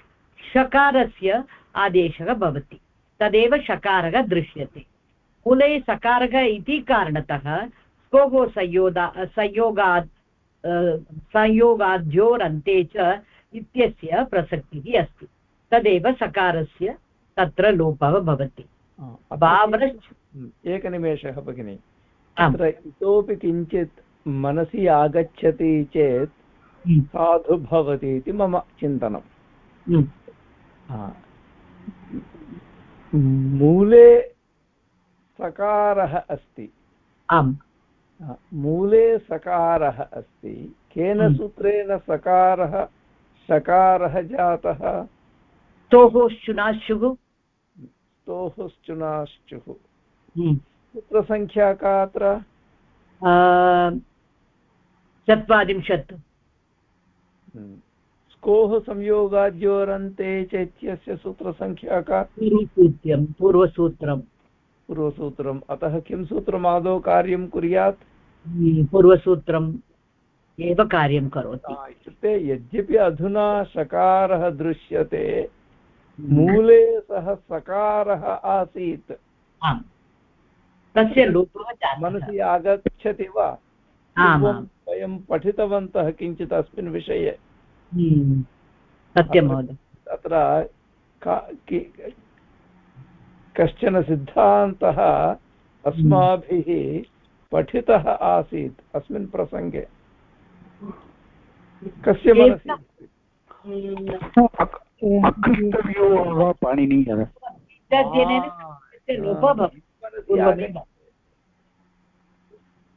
षकारस्य आदेशः भवति। तदेव शकारः दृश्यते। मूले सकारः इति कारणतः स्कोः संयोगा संयोगात् संयोगाद्योरन्ते च इत्यस्य प्रसक्तिः अस्ति। तदेव सकारस्य तत्र लोपः भवति। एकनिमेषः भगिनि। अत्र इतोपि किञ्चित् मनसि आगच्छति चेत् हम्म। साधु भवति इति मम चिन्तनम्। हम्म। मूले सकारः अस्ति। आम्। मूले सकारः अस्ति। केन हम्म। सूत्रेण सकारः सकारः जातः? स्तोः शुनाशुः स्तोः श्चुनाश्चुः सूत्रसङ्ख्या हम्म। का अत्र? चत्वारिंशत्। हम्म। स्कोः संयोगाद्योरन्ते च इत्यस्य सूत्रसङ्ख्या का पूर्वसूत्रं पूर्वसूत्रं पूर्वसूत्रम् अतः किं सूत्रम् आदौ कार्यं कुर्यात् पूर्वसूत्रम् एव कार्यं करोति इत्युक्ते यद्यपि अधुना शकारः दृश्यते मूले सः सकारः आसीत् तस्य लोपः मनसि आगच्छति वा वयं पठितवन्तः किञ्चित् अस्मिन् विषये। हम्म। सत्यं महोदय। तत्र कश्चन सिद्धान्तः अस्माभिः पठितः आसीत् अस्मिन् प्रसङ्गे। कस्य मनसि?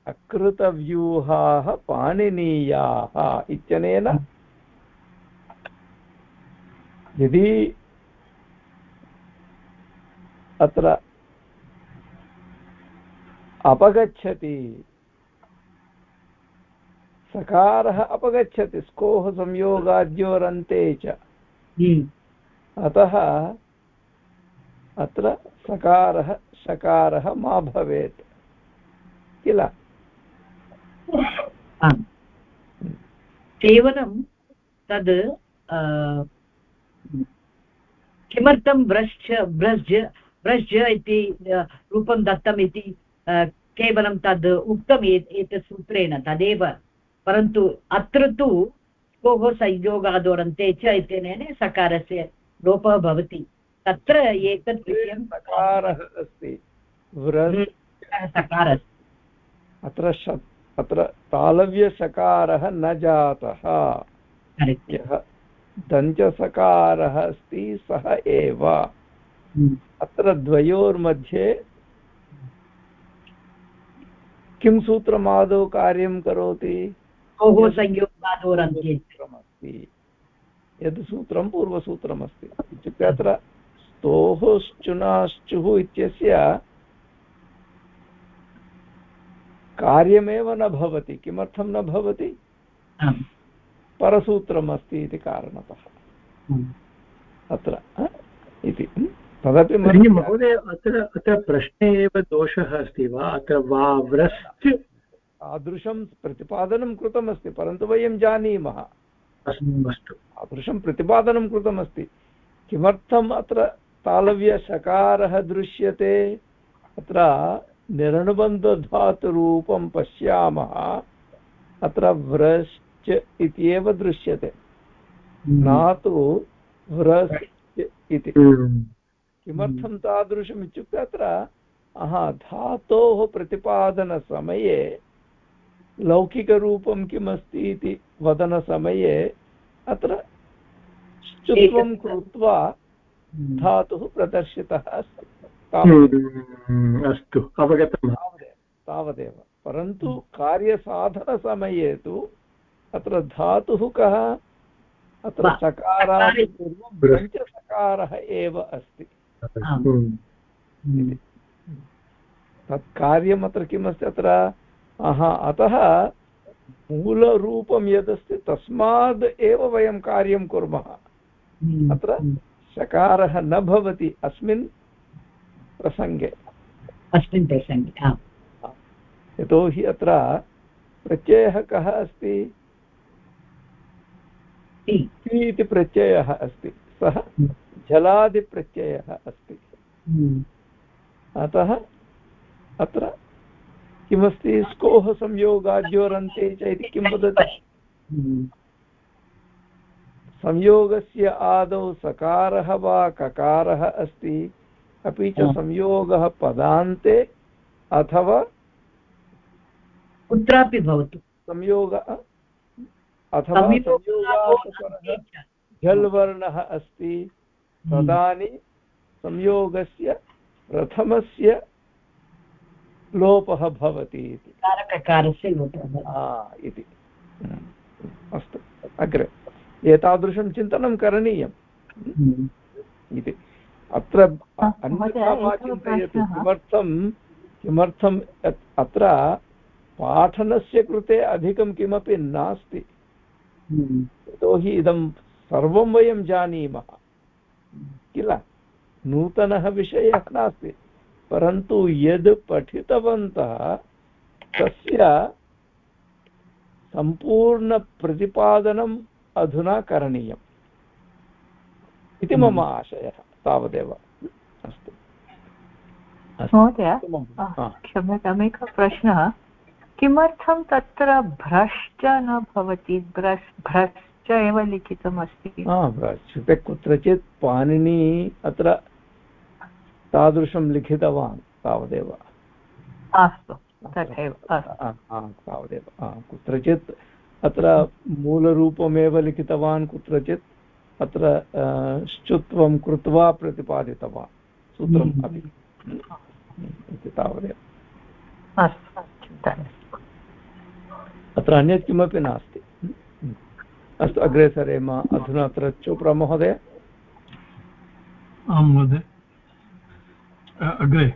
अकृतव्यूहाः पाणिनीयाः इत्यनेन यदि अत्र अपगच्छति सकारः अपगच्छति स्कोः संयोगाद्योरन्ते च हम्म। अतः अत्र सकारः शकारः मा भवेत् किल केवलं तद् किमर्थं ब्रश्च ब्रश्ज ब्रश्ज इति रूपं दत्तम् इति केवलं तद् उक्तम् एतत् सूत्रेण तदेव परन्तु अत्र तु कोः संयोगादोरन्ते च इत्यनेन सकारस्य लोपः भवति। तत्र एतत् विषयं सकारः अस्ति। सकारः। अत्र अत्र तालव्यसकारः न जातः। यः दञ्चसकारः अस्ति सः एव। हम्म। अत्र द्वयोर्मध्ये किं सूत्रमादौ कार्यं करोति? सूत्रमस्ति। यद् सूत्रं पूर्वसूत्रमस्ति। इत्युक्ते अत्र स्तोः श्चुनाश्चुः इत्यस्य कार्यमेव न भवति किमर्थं न भवति? परसूत्रमस्ति इति कारणतः। अत्र इति। तदपि महोदय अत्र अत्र प्रश्ने एव दोषः अस्ति वा? अत्र वा व्रश्च तादृशं प्रतिपादनं कृतमस्ति परन्तु वयं जानीमः। अस्तु। तादृशं प्रतिपादनं कृतमस्ति। किमर्थम् अत्र तालव्यसकारः दृश्यते? अत्र निरनुबन्धधातुरूपं पश्यामः अत्र व्रश्च इत्येव दृश्यते। न तु व्रश्च इति। हम्म। किमर्थं तादृशम् इत्युक्ते अत्र हा धातोः प्रतिपादनसमये लौकिकरूपं किमस्ति इति वदनसमये अत्र स्तुत्वं कृत्वा हम्म। धातुः प्रदर्शितः अस्ति। हम्म, अस्तु अवगतं तावदेव परन्तु कार्यसाधनसमये तु अत्र धातुः कः? अत्र सकारात् पूर्वं पञ्चसकारः एव अस्ति। तत् कार्यम् अत्र किमस्ति अत्र? हा अतः मूलरूपं यदस्ति तस्माद् एव वयं कार्यं कुर्मः। अत्र शकारः न भवति अस्मिन् प्रसङ्गे अस्मिन् प्रसङ्गे यतोहि अत्र प्रत्ययः कः अस्ति? इति प्रत्ययः अस्ति। सः जलादिप्रत्ययः अस्ति। हम्म। अतः अत्र किमस्ति? स्कोः संयोगाद्योरन्ते च इति किं वदति? हम्म। संयोगस्य आदौ सकारः वा ककारः अस्ति? अपि च संयोगः पदान्ते अथवा कुत्रापि भवतु। संयोग अथवा झल् वर्णः अस्ति। तदानीं संयोगस्य प्रथमस्य लोपः भवति इति। इति। अस्तु अग्रे। एतादृशं चिन्तनं करणीयं इति। अत्र चिन्तयतु किमर्थं किमर्थम् अत्र पाठनस्य कृते अधिकं किमपि नास्ति। यतोहि इदं सर्वं वयं जानीमः। किल? नूतनः विषयः नास्ति। परन्तु यद् पठितवन्तः तस्य सम्पूर्णप्रतिपादनम् अधुना करणीयम्। इति मम आशयः। तावदेव। अस्तु। महोदय क्षम्यताम् एकः प्रश्नः। किमर्थं तत्र भ्रश्च न भवति? भ्रश् भ्रश्च एव लिखितमस्ति। इत्युक्ते कुत्रचित् पाणिनि अत्र तादृशं लिखितवान् तावदेव। अस्तु तथैव तावदेव। कुत्रचित् अत्र मूलरूपमेव लिखितवान् कुत्रचित्। अत्र श्चुत्वं कृत्वा प्रतिपादितवान् सूत्रम् हम्म। अपि। इति तावदेव। अत्र अन्यत् किमपि नास्ति। अस्तु अग्रे सरेम अधुना अत्र चोप्रा महोदय। आं महोदय। अग्रे।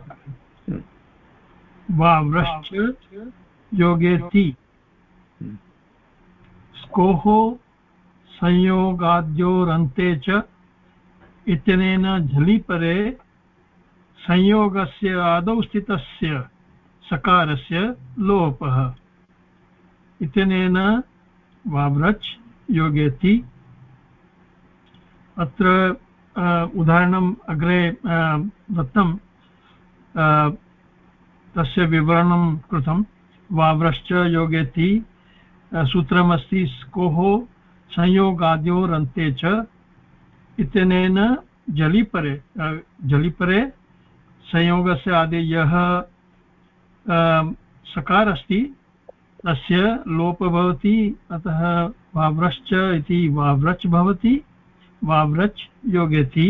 वा व्रश्च योगे ति स्कोः संयोगाद्योरन्ते च इत्यनेन झलिपरे संयोगस्य आदौ स्थितस्य सकारस्य लोपः। इत्यनेन वाव्रच् योगेति। अत्र उदाहरणम् अग्रे दत्तं तस्य विवरणं कृतं। वाव्रश्च योगेति सूत्रमस्ति स्कोः संयोगाद्योरन्ते च इत्यनेन जलिपरे जलिपरे संयोगस्य आदि यः सकार अस्ति तस्य लोपः भवति, अतः वाव्रश्च इति वाव्रच् भवति, वाव्रच् योगेति।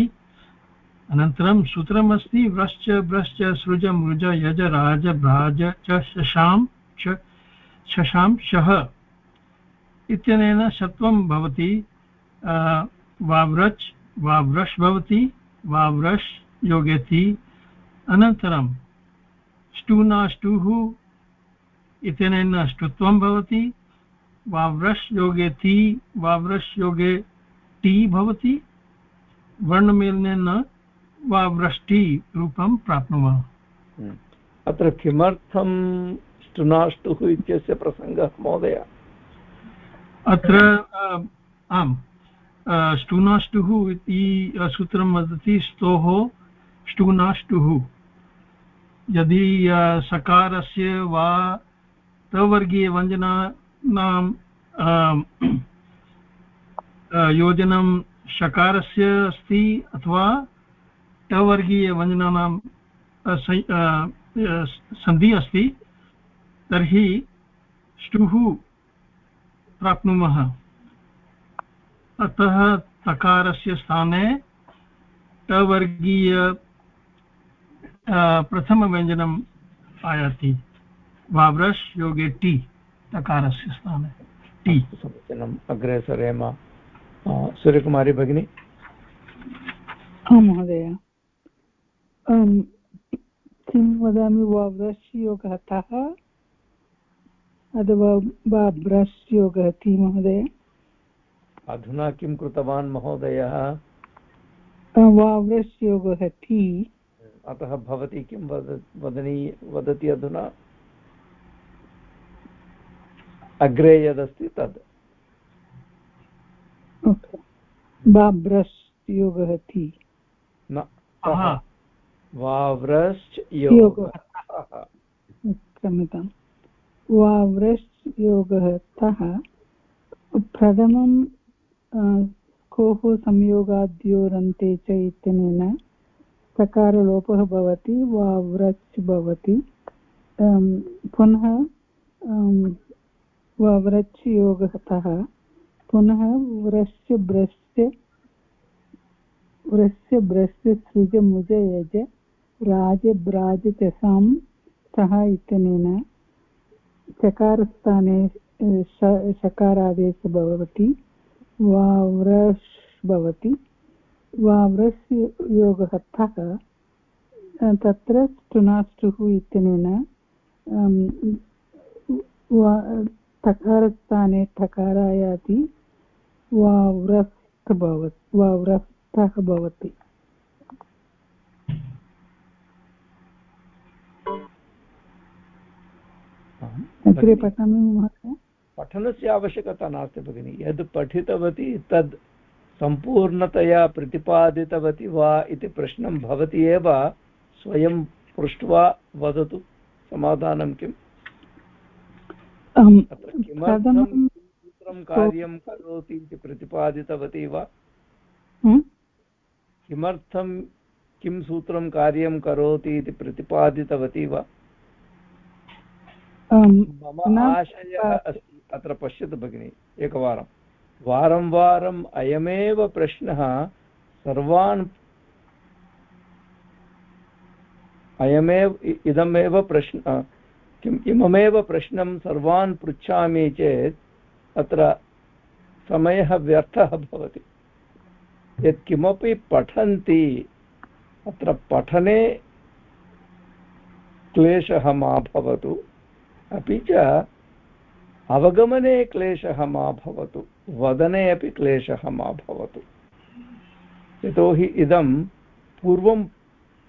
अनन्तरं सूत्रमस्ति, व्रश्च व्रश्च, सृज, मृज, यज, राज, भ्राज, च, शशां शशां, शः। इत्यनेन शत्वं भवति वाव्रच् वाव्रश् भवति, वाव्रश् योगेति अनन्तरं ष्टुनाष्टुः इत्यनेन ष्टुत्वं भवति, वाव्रश् योगे ति वाव्रश् योगे टी भवति, वर्णमेलनेन वाव्रष्टि रूपं प्राप्नुमः। अत्र किमर्थं ष्टुनाष्टुः इत्यस्य प्रसङ्गः महोदय अत्र आम् ष्टुनाष्टुः इति सूत्रं वदति स्तोः ष्टुनाष्टुः। यदि सकारस्य वा तवर्गीयव्यञ्जनानां योजनं शकारस्य अस्ति अथवा टवर्गीयव्यञ्जनानां सन्धिः अस्ति, तर्हि ष्टुः प्राप्नुमः। अतः तकारस्य स्थाने टवर्गीय प्रथमव्यञ्जनम् आयाति। वाव्रश् योगे टि तकारस्य स्थाने। टि। समीचीनम् अग्रे सरेम सूर्यकुमारी भगिनी। आं महोदय। किं वदामि? वाव्रश् योगः अथवा वाव्रश् योगः महोदय। अधुना किं कृतवान् महोदयः? योगः ति अतः भवती किं वद वदनी वदति अधुना? अग्रे यदस्ति तद्। योगः न। वाव्रश्च योगः क्षम्यतां वाव्रश्च योगः तः प्रथमं कोः संयोगाद्योरन्ते च इत्यनेन सकारलोपः भवति। वा व्रच् भवति पुनः पुनः व्रस्य ब्रस्य सृज मुज यज राज ब्राज सः इत्यनेन चकारस्थाने शकारादेशः भवति वा व्रश् भवति। वाव्रस्य योगः तः तत्र ष्टुनाष्टुः इत्यनेन ठकारस्थाने ठकार आयाति वाव्रस्थ भवति, वाव्रस्थः भवति। अग्रे पठामि महोदय पठनस्य आवश्यकता नास्ति भगिनि। यद् पठितवती तद् सम्पूर्णतया प्रतिपादितवती वा इति प्रश्नं भवति एव स्वयं पृष्ट्वा वदतु समाधानं किम्? किमर्थं सूत्रं कार्यं करोति इति प्रतिपादितवती वा? किमर्थं किं सूत्रं कार्यं करोति इति प्रतिपादितवती वा? मम आशयः अस्ति अत्र पश्यतु भगिनि एकवारं। वारं वारम् अयमेव प्रश्नः सर्वान् अयमेव इदमेव प्रश्न किम् इममेव प्रश्नं सर्वान् पृच्छामि चेत् अत्र समयः व्यर्थः भवति। यत्किमपि पठन्ति अत्र पठने क्लेशः मा भवतु। अपि च अवगमने क्लेशः मा भवतु वदने अपि क्लेशः मा भवतु यतोहि इदं पूर्वं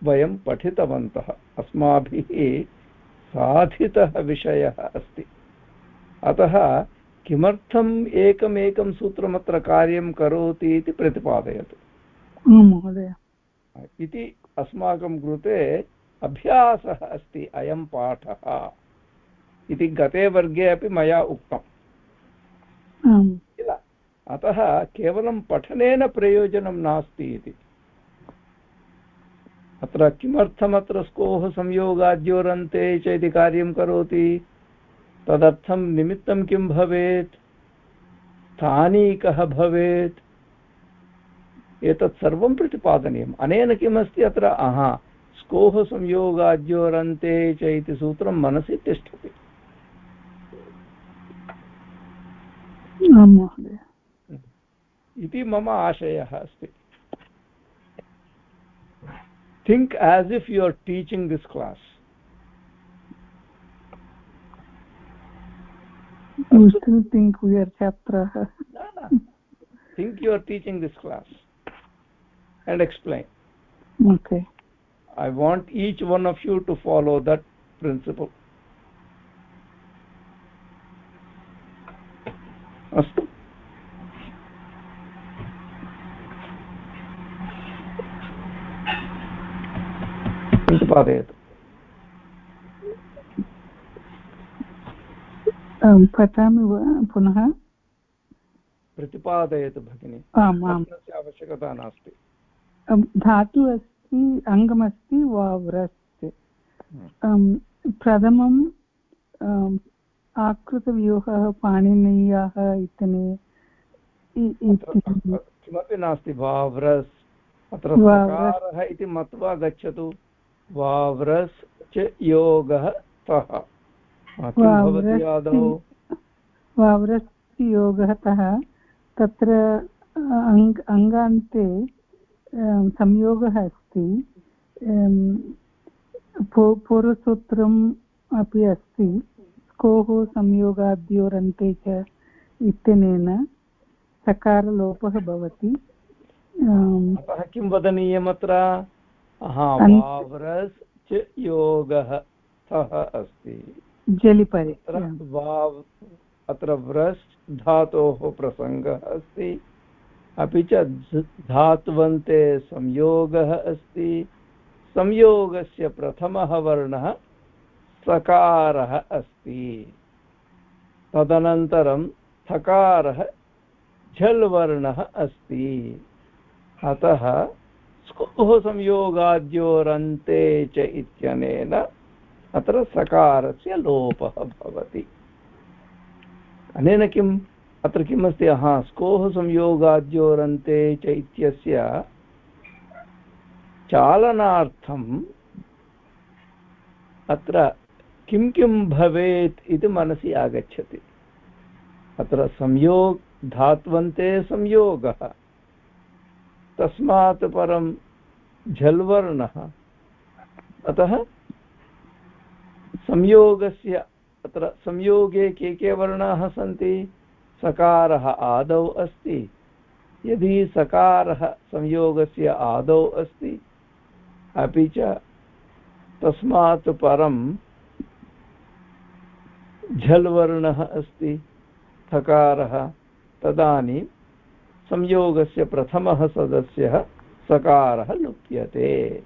वयं पठितवन्तः अस्माभिः साधितः विषयः अस्ति। अतः किमर्थम् एकमेकं सूत्रमत्र कार्यं करोति इति प्रतिपादयतु। महोदय। इति अस्माकं कृते अभ्यासः अस्ति अयं पाठः। इति गते वर्गे अपि मया उक्तम्। किल? अतः केवलं पठनेन प्रयोजनं नास्ति इति। अत्र किमर्थमत्र स्कोः संयोगाद्योरन्ते च इति कार्यं करोति? तदर्थं निमित्तं किं भवेत्? स्थानीकः भवेत्? एतत् सर्वं प्रतिपादनीयम्। अनेन किमस्ति अत्र? आहा स्कोः संयोगाद्योरन्ते च इति सूत्रं मनसि तिष्ठति। इति मम आशयः अस्ति think as if you are teaching this class You still think we are chapter. no, no. Think you are teaching this class. and explain okay i want each one of you to follow that principle प्रतिपादयतु पठामि वा पुनः? प्रतिपादयतु भगिनि। आम् आम्। आवश्यकता नास्ति। धातु अस्ति अङ्गमस्ति वा व्रस् प्रथमं आकृतव्यूहः पाणिनीयः इत्यने किमपि नास्ति वाव्रस् अत्र इति मत्वा गच्छतु। वाव्रस् च योगः तः। वाव्रस् योगः तः। तत्र अङ्ग अङ्गान्ते संयोगः अस्ति। पूर्वसूत्रम् अपि अस्ति। कोः संयोगाद्योरन्ते च इत्यनेन सकारलोपः भवति। अतः किं वदनीयमत्र च योगः सः अस्ति। जलिपरे वाव् अत्र व्रस् धातोः प्रसङ्गः अस्ति। अपि च धात्वन्ते संयोगः अस्ति। संयोगस्य प्रथमः वर्णः सकारः अस्ति। तदनन्तरं थकारः झल् वर्णः अस्ति। अतः स्कोः संयोगाद्योरन्ते च इत्यनेन अत्र सकारस्य लोपः भवति। अनेन किम्? अत्र किमस्ति? हा स्कोः संयोगाद्योरन्ते च इत्यस्य चालनार्थम् अत्र किं किं भवेत् इति मनसि आगच्छति। अत्र संयोग, धात्वन्ते संयोगः। तस्मात् परं झल्वर्णः। अतः संयोगस्य, अत्र संयोगे के के वर्णाः सन्ति? सकारः आदौ अस्ति। यदि सकारः संयोगस्य आदौ अस्ति, अपि च तस्मात् परं झल्वर्णः अस्ति थकारः तदानीं संयोगस्य प्रथमः सदस्यः सकारः लुप्यते।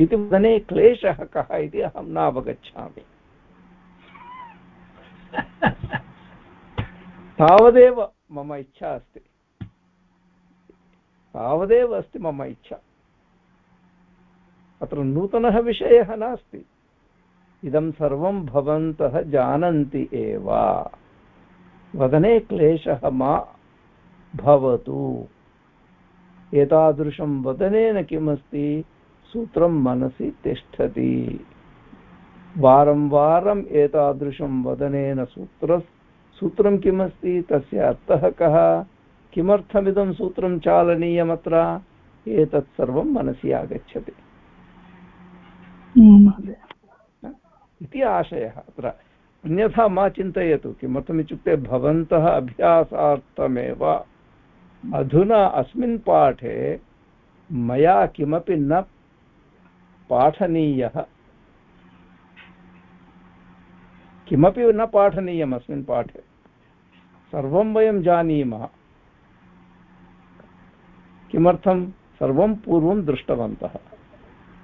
इति वदने क्लेशः कः इति अहं न अवगच्छामि तावदेव मम इच्छा अस्ति। तावदेव अस्ति मम इच्छा। अत्र नूतनः विषयः नास्ति। इदं सर्वं भवन्तः जानन्ति एव। वदने क्लेशः मा भवतु। एतादृशं वदनेन किमस्ति? सूत्रं मनसि तिष्ठति। वारं वारम् एतादृशं वदनेन सूत्र सूत्रं किमस्ति? तस्य अर्थः कः? किमर्थमिदं सूत्रं चालनीयमत्र? एतत् सर्वं मनसि आगच्छति। इति आशयः अत्र। अन्यथा मा चिन्तयतु, किमर्थमित्युक्ते भवन्तः अभ्यासार्थमेव। अधुना अस्मिन् पाठे मया किमपि न पाठनीयः। किमपि न पाठनीयम् अस्मिन् पाठे। सर्वं वयं जानीमः। किमर्थं? सर्वं पूर्वं दृष्टवन्तः।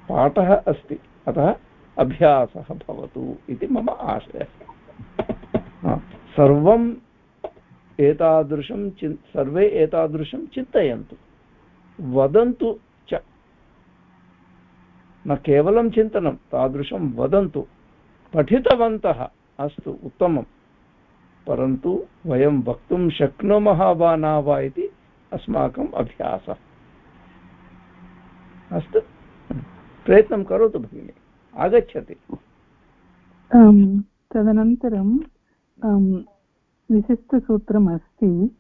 पाठः अस्ति, अतः अभ्यासः भवतु इति मम आशयः। सर्वम् एतादृशं चिन् सर्वे एतादृशं चिन्तयन्तु वदन्तु च न केवलं चिन्तनं तादृशं वदन्तु पठितवन्तः अस्तु उत्तमं परन्तु वयं वक्तुं शक्नुमः वा न वा इति अस्माकम् अभ्यासः अस्तु प्रयत्नं करोतु भगिनि आगच्छति तदनन्तरं विशिष्टसूत्रम् अस्ति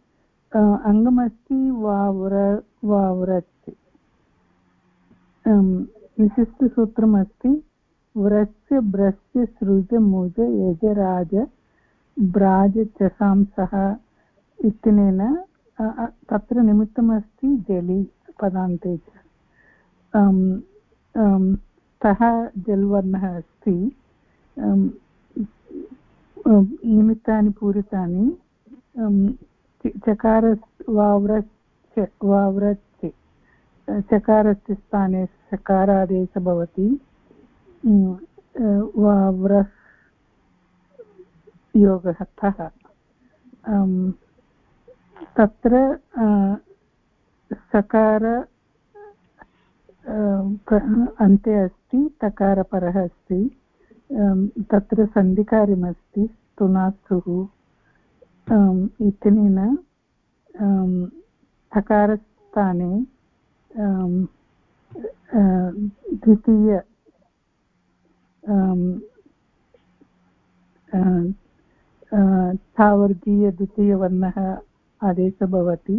अङ्गमस्ति, वाव्र, वाव्रच्। विशिष्टसूत्रम् अस्ति व्रस्य भ्रस्य सृज, मुज यजराज ब्राज चसांसः इत्यनेन तत्र निमित्तमस्ति जलि पदान्ते च। सः जल्वर्णः अस्ति। निमित्तानि पूरितानि चकार वाव्रच् वाव्रच् चकारस्य स्थाने सकारादेशः भवति व्रः योगः तत्र सकार अन्ते अस्ति तकारपरः अस्ति। तत्र सन्धिकार्यमस्ति स्तुनास्तुः इत्यनेन थकारस्थाने द्वितीय स्थावर्गीयद्वितीयवर्णः आदेशः भवति।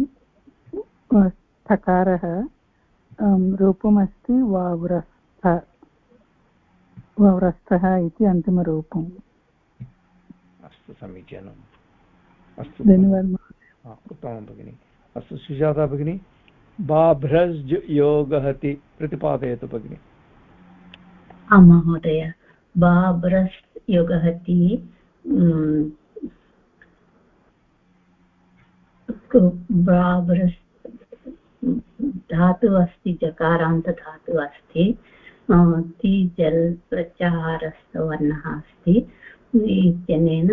थकारः रूपमस्ति वाव्रस्थ। वाव्रस्थः इति अन्तिमरूपम्। अस्तु समीचीनम्। अस्तु धन्यवादः उत्तमं भगिनि। अस्तु सुजाता भगिनी। बाभ्रज् योगः इति प्रतिपादयतु भगिनि। आं महोदय। बाब्रस् योगहति बाब्रस् धातुः अस्ति जकारान्तधातुः अस्ति। ति जल् प्रत्याहारस्थवर्णः अस्ति इत्यनेन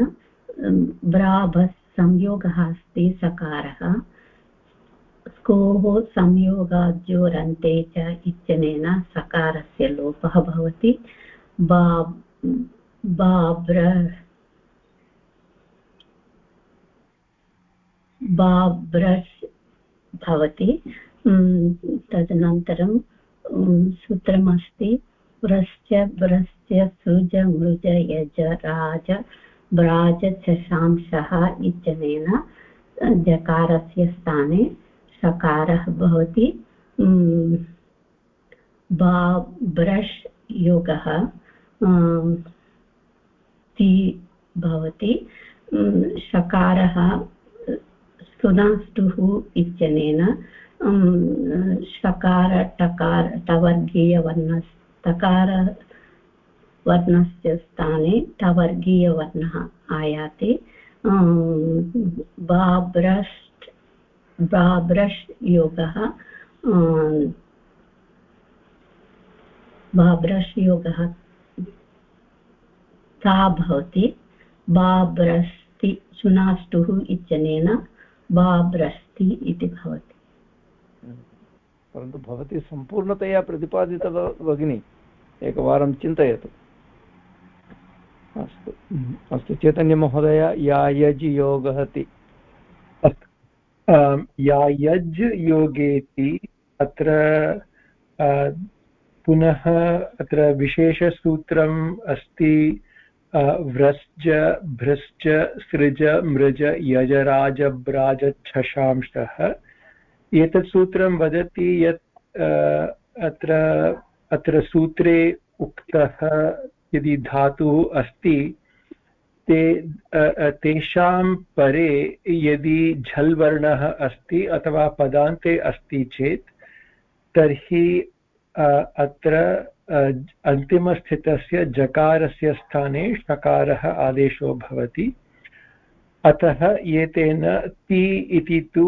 ब्राभस् संयोगः अस्ति सकारः। स्कोः संयोगाद्योरन्ते च इत्यनेन सकारस्य लोपः भवति। बाब्र, बाब्रस् भवति। तदनन्तरं सूत्रमस्ति व्रश्च भ्रश्च सृज मृज यज राज ब्राज चशांशः इत्यनेन जकारस्य स्थाने सकारः भवति। बा, ब्रश् योगः ति भवति। शकारः सुनाष्टुः इत्यनेन षकार, टकार टवर्गीयवर्ण तकार वर्णस्य स्थाने टवर्गीयवर्णः आयाति। बाब्रष्ट् बाब्रश् योगः बाब्रश् योगः सा भवति? बाब्रस् बाभ्रस्ति चुनाष्टुः इत्यनेन बाभ्रस्ति इति भवति। परन्तु भवती सम्पूर्णतया प्रतिपादितव भगिनी एकवारं चिन्तयतु। अस्तु। अस्तु, चैतन्यमहोदय या यज् योगः इति या यज् योगेति अत्र पुनः अत्र विशेषसूत्रम् अस्ति व्रश्च भ्रश्च सृज, मृज यजराजब्राजच्छशांशः एतत् सूत्रं वदति यत् अत्र अत्र सूत्रे उक्तः यदि धातुः अस्ति, ते तेषां परे यदि झल् वर्णः अस्ति अथवा पदान्ते अस्ति चेत्, तर्हि अत्र अन्तिमस्थितस्य जकारस्य स्थाने षकारः आदेशो भवति। अतः एतेन ति इति तु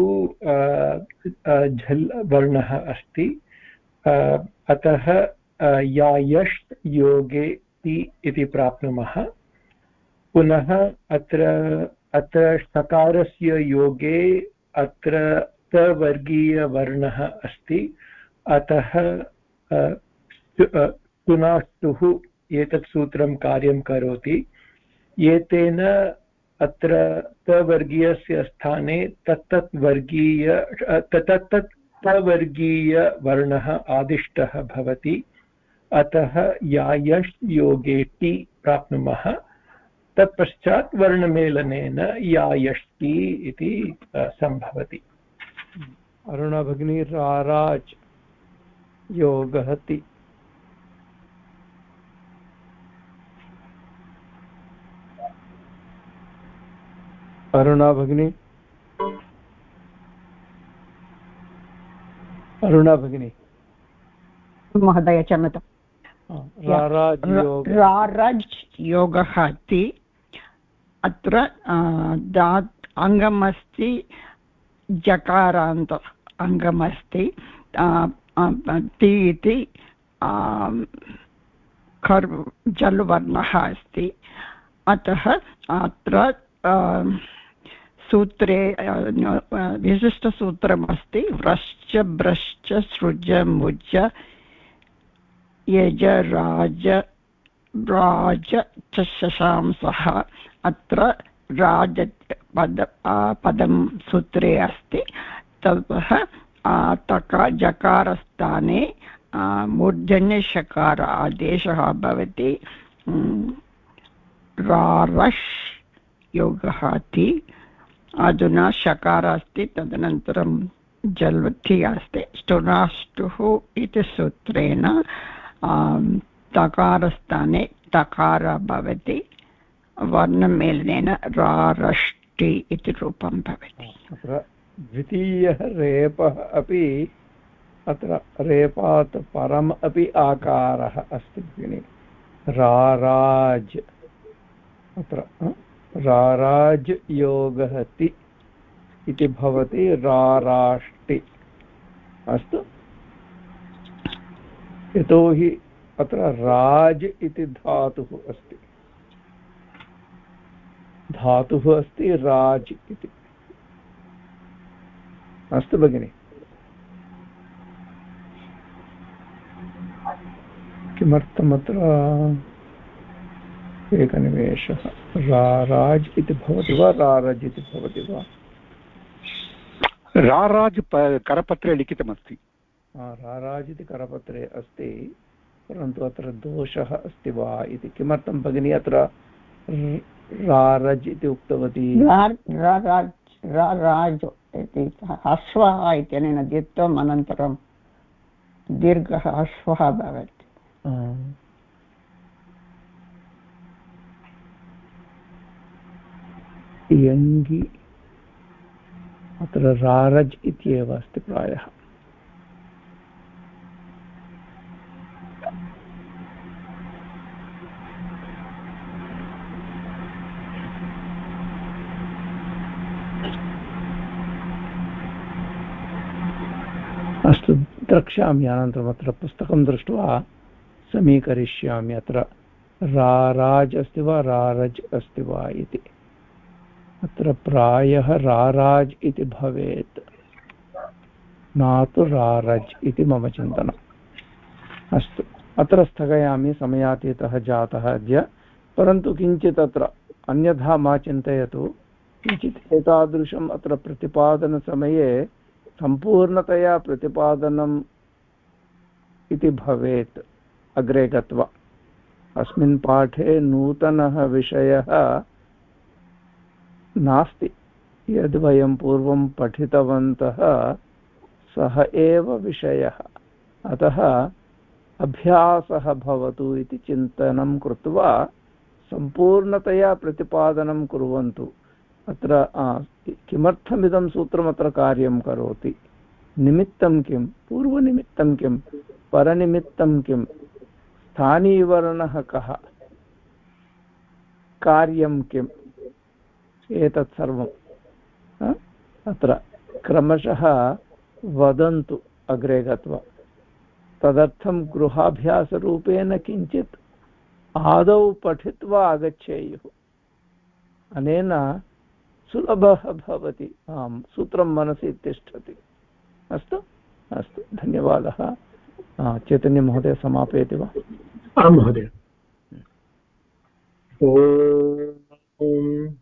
झल् वर्णः अस्ति। अतः या यष् योगे ति इति प्राप्नुमः। पुनः अत्र अत्र षकारस्य योगे अत्र तवर्गीयवर्णः अस्ति। अतः सुनास्तुः एतत् सूत्रं कार्यं करोति। एतेन अत्र तवर्गीयस्य स्थाने तत्तत् वर्गीय तत्तत् तवर्गीयवर्णः आदिष्टः भवति। अतः यायश् योगे टि प्राप्नुमः। तत्पश्चात् वर्णमेलनेन यायष्टि इति सम्भवति। अरुणा भगिनी राराज् योगः अरुणा भगिनी। अरुणा भगिनी। महोदय क्षम्यताम्। रारज् योगः इति अत्र दात् अङ्गमस्ति जकारान्त अङ्गमस्ति ति इति खर् अस्ति। अतः अत्र सूत्रे विशिष्टसूत्रमस्ति। व्रश्च भ्रश्च सृज, मुज, यज, राज राज च शशांसः अत्र राज पद पदं सूत्रे अस्ति। ततः तका, जकारस्थाने मूर्धन्यषकार आदेशः भवति। रारश् योगः इति। अधुना शकार अस्ति तदनन्तरं जल्वति अस्ति स्टुनाष्टुः इति सूत्रेण तकारस्थाने तकार भवति, वर्णमेलनेन रारष्टि इति रूपं भवति। अत्र द्वितीयः रेपः अपि, अत्र रेपात् परम् अपि आकारः अस्ति भगिनि राराज्, अत्र राराज् योगः ति इति भवति राराष्टि। अस्तु। यतोहि अत्र राज् इति धातुः अस्ति। धातुः अस्ति, राज् इति। अस्तु भगिनि। किमर्थमत्र एकनिमेषः। राराज् इति भवति वा रारज् इति भवति वा? राराज् करपत्रे लिखितमस्ति। राराज् इति करपत्रे अस्ति परन्तु अत्र दोषः अस्ति वा इति। किमर्थं भगिनी अत्र रारज् इति उक्तवती? राज इति अश्वः इत्यनेन द्वित्वम् अनन्तरं दीर्घः अश्वः भवति। यङ्गि, अत्र रारज् इत्येव अस्ति प्रायः। अस्तु, द्रक्ष्यामि अनन्तरम् अत्र पुस्तकं दृष्ट्वा समीकरिष्यामि अत्र। राराज् अस्ति वा रारज् अस्ति वा इति। अत्र प्रायः राराज् इति भवेत्। न तु रारज् इति मम चिन्तनम्। अस्तु, अत्र स्थगयामि, समयातीतः जातः अद्य। परन्तु किञ्चित् अत्र, अन्यथा मा चिन्तयतु। किञ्चित् एतादृशम् अत्र प्रतिपादनसमये सम्पूर्णतया प्रतिपादनम् इति भवेत् अग्रे गत्वा। अस्मिन् पाठे नूतनः विषयः नास्ति। यद् वयं पूर्वं पठितवन्तः, सः एव विषयः। अतः अभ्यासः भवतु इति चिन्तनं कृत्वा सम्पूर्णतया प्रतिपादनं कुर्वन्तु। अत्र किमर्थमिदं सूत्रमत्र कार्यं करोति? निमित्तं किं? पूर्वनिमित्तं किं? परनिमित्तं किं? स्थानीयवर्णः कः? कार्यं किम्? एतत् सर्वम् अत्र क्रमशः वदन्तु अग्रे गत्वा। तदर्थं गृहाभ्यासरूपेण किञ्चित् आदौ पठित्वा आगच्छेयुः। अनेन सुलभः भवति आं सूत्रं मनसि तिष्ठति। अस्तु अस्तु धन्यवादः। चैतन्यमहोदय समापयति वा? आं महोदय। ॐ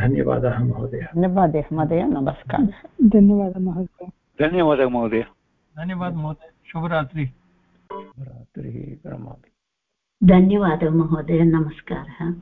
धन्यवादः महोदय। धन्यवादः महोदय नमस्कारः। धन्यवादः महोदय। धन्यवादः महोदय। धन्यवादः महोदय शुभरात्रिः। रात्रिः धन्यवादः महोदय नमस्कारः।